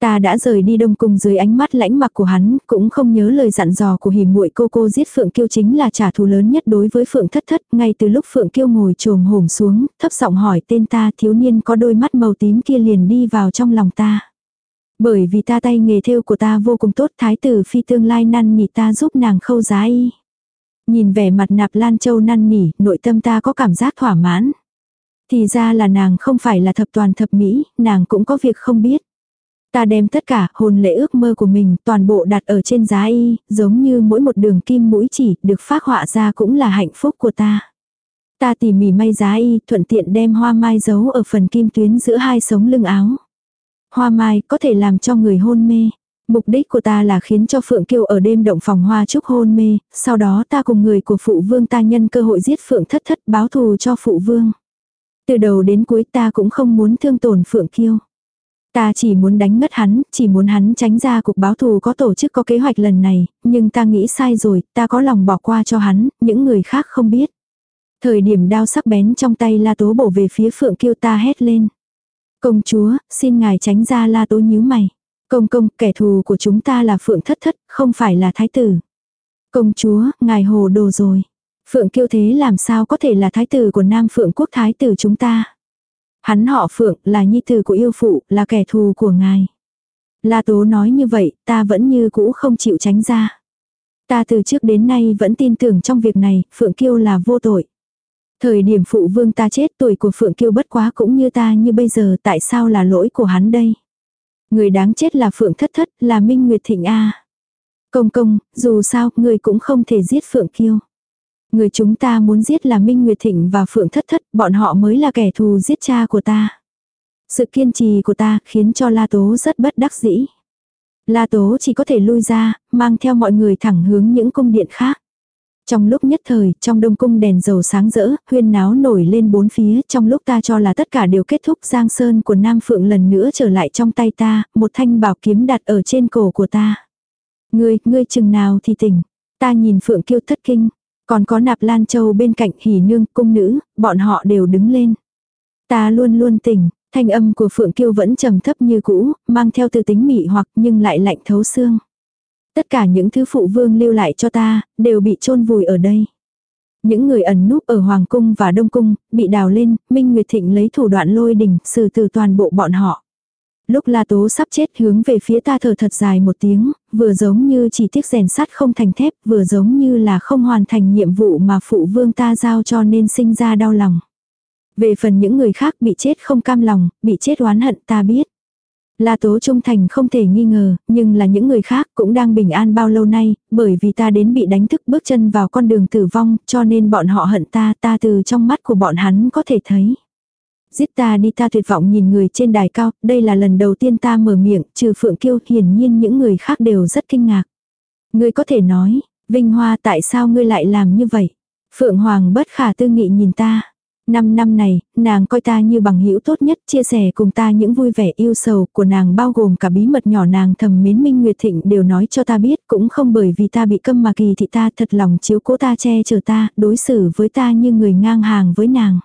Ta đã rời đi đông cung dưới ánh mắt lãnh mặc của hắn, cũng không nhớ lời dặn dò của hỉ muội cô cô giết Phượng Kiêu chính là trả thù lớn nhất đối với Phượng Thất Thất, ngay từ lúc Phượng Kiêu ngồi trồm hổm xuống, thấp giọng hỏi tên ta thiếu niên có đôi mắt màu tím kia liền đi vào trong lòng ta. Bởi vì ta tay nghề thêu của ta vô cùng tốt thái tử phi tương lai năn nỉ ta giúp nàng khâu giá y. Nhìn vẻ mặt nạp lan châu năn nỉ, nội tâm ta có cảm giác thỏa mãn. Thì ra là nàng không phải là thập toàn thập mỹ, nàng cũng có việc không biết. Ta đem tất cả hồn lễ ước mơ của mình toàn bộ đặt ở trên giá y, giống như mỗi một đường kim mũi chỉ được phát họa ra cũng là hạnh phúc của ta. Ta tỉ mỉ may giá y, thuận tiện đem hoa mai giấu ở phần kim tuyến giữa hai sống lưng áo. Hoa mai có thể làm cho người hôn mê. Mục đích của ta là khiến cho Phượng Kiều ở đêm động phòng hoa chúc hôn mê, sau đó ta cùng người của phụ vương ta nhân cơ hội giết Phượng thất thất báo thù cho phụ vương. Từ đầu đến cuối ta cũng không muốn thương tổn Phượng Kiêu. Ta chỉ muốn đánh ngất hắn, chỉ muốn hắn tránh ra cuộc báo thù có tổ chức có kế hoạch lần này, nhưng ta nghĩ sai rồi, ta có lòng bỏ qua cho hắn, những người khác không biết. Thời điểm đao sắc bén trong tay La Tố bổ về phía Phượng Kiêu ta hét lên. Công chúa, xin ngài tránh ra La Tố nhíu mày. Công công, kẻ thù của chúng ta là Phượng Thất Thất, không phải là Thái tử. Công chúa, ngài hồ đồ rồi. Phượng Kiêu thế làm sao có thể là Thái tử của Nam Phượng Quốc Thái tử chúng ta. Hắn họ Phượng là nhi tử của yêu phụ, là kẻ thù của ngài. La Tố nói như vậy, ta vẫn như cũ không chịu tránh ra. Ta từ trước đến nay vẫn tin tưởng trong việc này, Phượng Kiêu là vô tội. Thời điểm phụ vương ta chết tuổi của Phượng Kiêu bất quá cũng như ta như bây giờ tại sao là lỗi của hắn đây. Người đáng chết là Phượng Thất Thất, là Minh Nguyệt Thịnh A. Công công, dù sao, người cũng không thể giết Phượng Kiêu. Người chúng ta muốn giết là Minh Nguyệt Thịnh và Phượng Thất Thất, bọn họ mới là kẻ thù giết cha của ta. Sự kiên trì của ta khiến cho La Tố rất bất đắc dĩ. La Tố chỉ có thể lui ra, mang theo mọi người thẳng hướng những cung điện khác. Trong lúc nhất thời, trong đông cung đèn dầu sáng rỡ, huyên náo nổi lên bốn phía, trong lúc ta cho là tất cả đều kết thúc giang sơn của Nam Phượng lần nữa trở lại trong tay ta, một thanh bảo kiếm đặt ở trên cổ của ta. Ngươi, ngươi chừng nào thì tỉnh. Ta nhìn Phượng kiêu thất kinh, còn có nạp lan châu bên cạnh hỉ nương, cung nữ, bọn họ đều đứng lên. Ta luôn luôn tỉnh, thanh âm của Phượng Kiêu vẫn trầm thấp như cũ, mang theo từ tính mị hoặc nhưng lại lạnh thấu xương. Tất cả những thứ phụ vương lưu lại cho ta, đều bị chôn vùi ở đây. Những người ẩn núp ở Hoàng Cung và Đông Cung, bị đào lên, Minh Nguyệt Thịnh lấy thủ đoạn lôi đỉnh, xử từ toàn bộ bọn họ. Lúc La Tố sắp chết hướng về phía ta thở thật dài một tiếng, vừa giống như chỉ tiếc rèn sắt không thành thép, vừa giống như là không hoàn thành nhiệm vụ mà phụ vương ta giao cho nên sinh ra đau lòng. Về phần những người khác bị chết không cam lòng, bị chết oán hận ta biết. La Tố trung thành không thể nghi ngờ, nhưng là những người khác cũng đang bình an bao lâu nay, bởi vì ta đến bị đánh thức bước chân vào con đường tử vong, cho nên bọn họ hận ta, ta từ trong mắt của bọn hắn có thể thấy. Giết ta đi ta tuyệt vọng nhìn người trên đài cao, đây là lần đầu tiên ta mở miệng, trừ Phượng Kiêu, hiển nhiên những người khác đều rất kinh ngạc. Ngươi có thể nói, Vinh Hoa tại sao ngươi lại làm như vậy? Phượng Hoàng bất khả tư nghị nhìn ta. Năm năm này, nàng coi ta như bằng hữu tốt nhất, chia sẻ cùng ta những vui vẻ yêu sầu của nàng bao gồm cả bí mật nhỏ nàng thầm mến Minh Nguyệt Thịnh đều nói cho ta biết, cũng không bởi vì ta bị câm mà kỳ thị ta thật lòng chiếu cố ta che chở ta, đối xử với ta như người ngang hàng với nàng.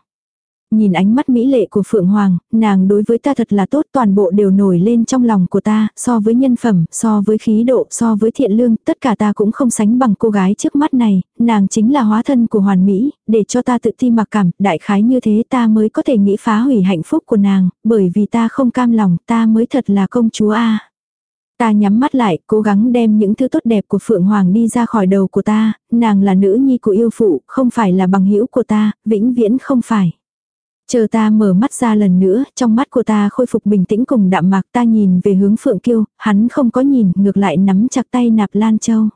Nhìn ánh mắt mỹ lệ của Phượng Hoàng, nàng đối với ta thật là tốt toàn bộ đều nổi lên trong lòng của ta, so với nhân phẩm, so với khí độ, so với thiện lương, tất cả ta cũng không sánh bằng cô gái trước mắt này, nàng chính là hóa thân của hoàn mỹ, để cho ta tự ti mặc cảm, đại khái như thế ta mới có thể nghĩ phá hủy hạnh phúc của nàng, bởi vì ta không cam lòng, ta mới thật là công chúa a. Ta nhắm mắt lại, cố gắng đem những thứ tốt đẹp của Phượng Hoàng đi ra khỏi đầu của ta, nàng là nữ nhi của yêu phụ, không phải là bằng hữu của ta, vĩnh viễn không phải. Chờ ta mở mắt ra lần nữa, trong mắt của ta khôi phục bình tĩnh cùng đạm mạc ta nhìn về hướng Phượng Kiêu, hắn không có nhìn, ngược lại nắm chặt tay nạp Lan Châu.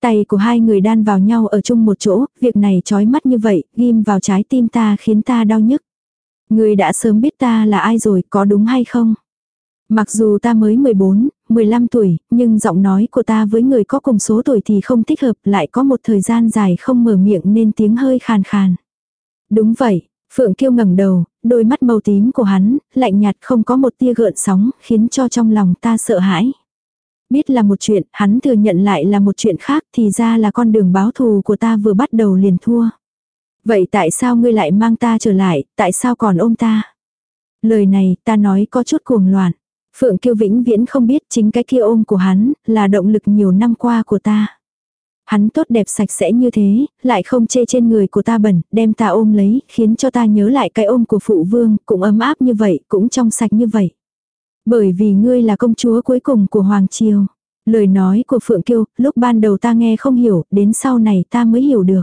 Tay của hai người đan vào nhau ở chung một chỗ, việc này chói mắt như vậy, ghim vào trái tim ta khiến ta đau nhức. Người đã sớm biết ta là ai rồi, có đúng hay không? Mặc dù ta mới 14, 15 tuổi, nhưng giọng nói của ta với người có cùng số tuổi thì không thích hợp, lại có một thời gian dài không mở miệng nên tiếng hơi khàn khàn. Đúng vậy, Phượng Kiêu ngẩng đầu, đôi mắt màu tím của hắn, lạnh nhạt không có một tia gợn sóng, khiến cho trong lòng ta sợ hãi. Biết là một chuyện, hắn thừa nhận lại là một chuyện khác thì ra là con đường báo thù của ta vừa bắt đầu liền thua. Vậy tại sao ngươi lại mang ta trở lại, tại sao còn ôm ta? Lời này ta nói có chút cuồng loạn. Phượng Kiêu vĩnh viễn không biết chính cái kia ôm của hắn là động lực nhiều năm qua của ta. Hắn tốt đẹp sạch sẽ như thế, lại không chê trên người của ta bẩn, đem ta ôm lấy, khiến cho ta nhớ lại cái ôm của phụ vương, cũng ấm áp như vậy, cũng trong sạch như vậy. Bởi vì ngươi là công chúa cuối cùng của Hoàng Triều. Lời nói của Phượng Kiêu, lúc ban đầu ta nghe không hiểu, đến sau này ta mới hiểu được.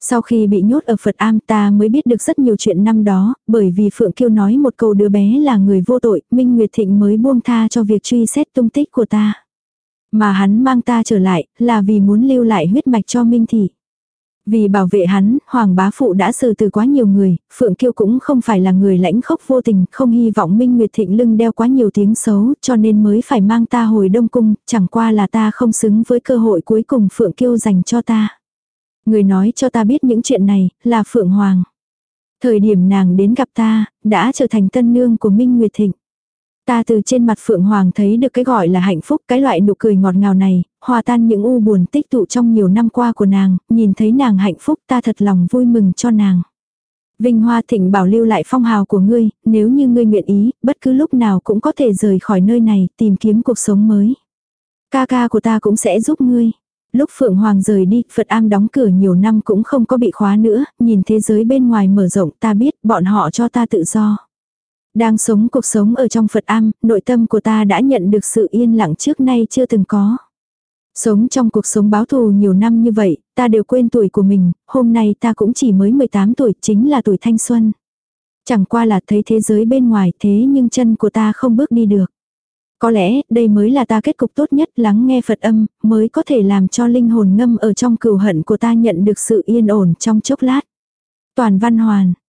Sau khi bị nhốt ở Phật Am ta mới biết được rất nhiều chuyện năm đó, bởi vì Phượng Kiêu nói một câu đứa bé là người vô tội, Minh Nguyệt Thịnh mới buông tha cho việc truy xét tung tích của ta. Mà hắn mang ta trở lại, là vì muốn lưu lại huyết mạch cho Minh Thị. Vì bảo vệ hắn, Hoàng bá phụ đã xử từ quá nhiều người, Phượng Kiêu cũng không phải là người lãnh khốc vô tình, không hy vọng Minh Nguyệt Thịnh lưng đeo quá nhiều tiếng xấu, cho nên mới phải mang ta hồi Đông Cung, chẳng qua là ta không xứng với cơ hội cuối cùng Phượng Kiêu dành cho ta. Người nói cho ta biết những chuyện này, là Phượng Hoàng. Thời điểm nàng đến gặp ta, đã trở thành tân nương của Minh Nguyệt Thịnh. Ta từ trên mặt Phượng Hoàng thấy được cái gọi là hạnh phúc, cái loại nụ cười ngọt ngào này, hòa tan những u buồn tích tụ trong nhiều năm qua của nàng, nhìn thấy nàng hạnh phúc ta thật lòng vui mừng cho nàng. Vinh Hoa Thịnh bảo lưu lại phong hào của ngươi, nếu như ngươi nguyện ý, bất cứ lúc nào cũng có thể rời khỏi nơi này, tìm kiếm cuộc sống mới. Ca ca của ta cũng sẽ giúp ngươi. Lúc Phượng Hoàng rời đi, Phật Am đóng cửa nhiều năm cũng không có bị khóa nữa, nhìn thế giới bên ngoài mở rộng ta biết bọn họ cho ta tự do. Đang sống cuộc sống ở trong Phật Am, nội tâm của ta đã nhận được sự yên lặng trước nay chưa từng có. Sống trong cuộc sống báo thù nhiều năm như vậy, ta đều quên tuổi của mình, hôm nay ta cũng chỉ mới 18 tuổi, chính là tuổi thanh xuân. Chẳng qua là thấy thế giới bên ngoài thế nhưng chân của ta không bước đi được. Có lẽ đây mới là ta kết cục tốt nhất lắng nghe Phật âm, mới có thể làm cho linh hồn ngâm ở trong cừu hận của ta nhận được sự yên ổn trong chốc lát. Toàn văn hoàn,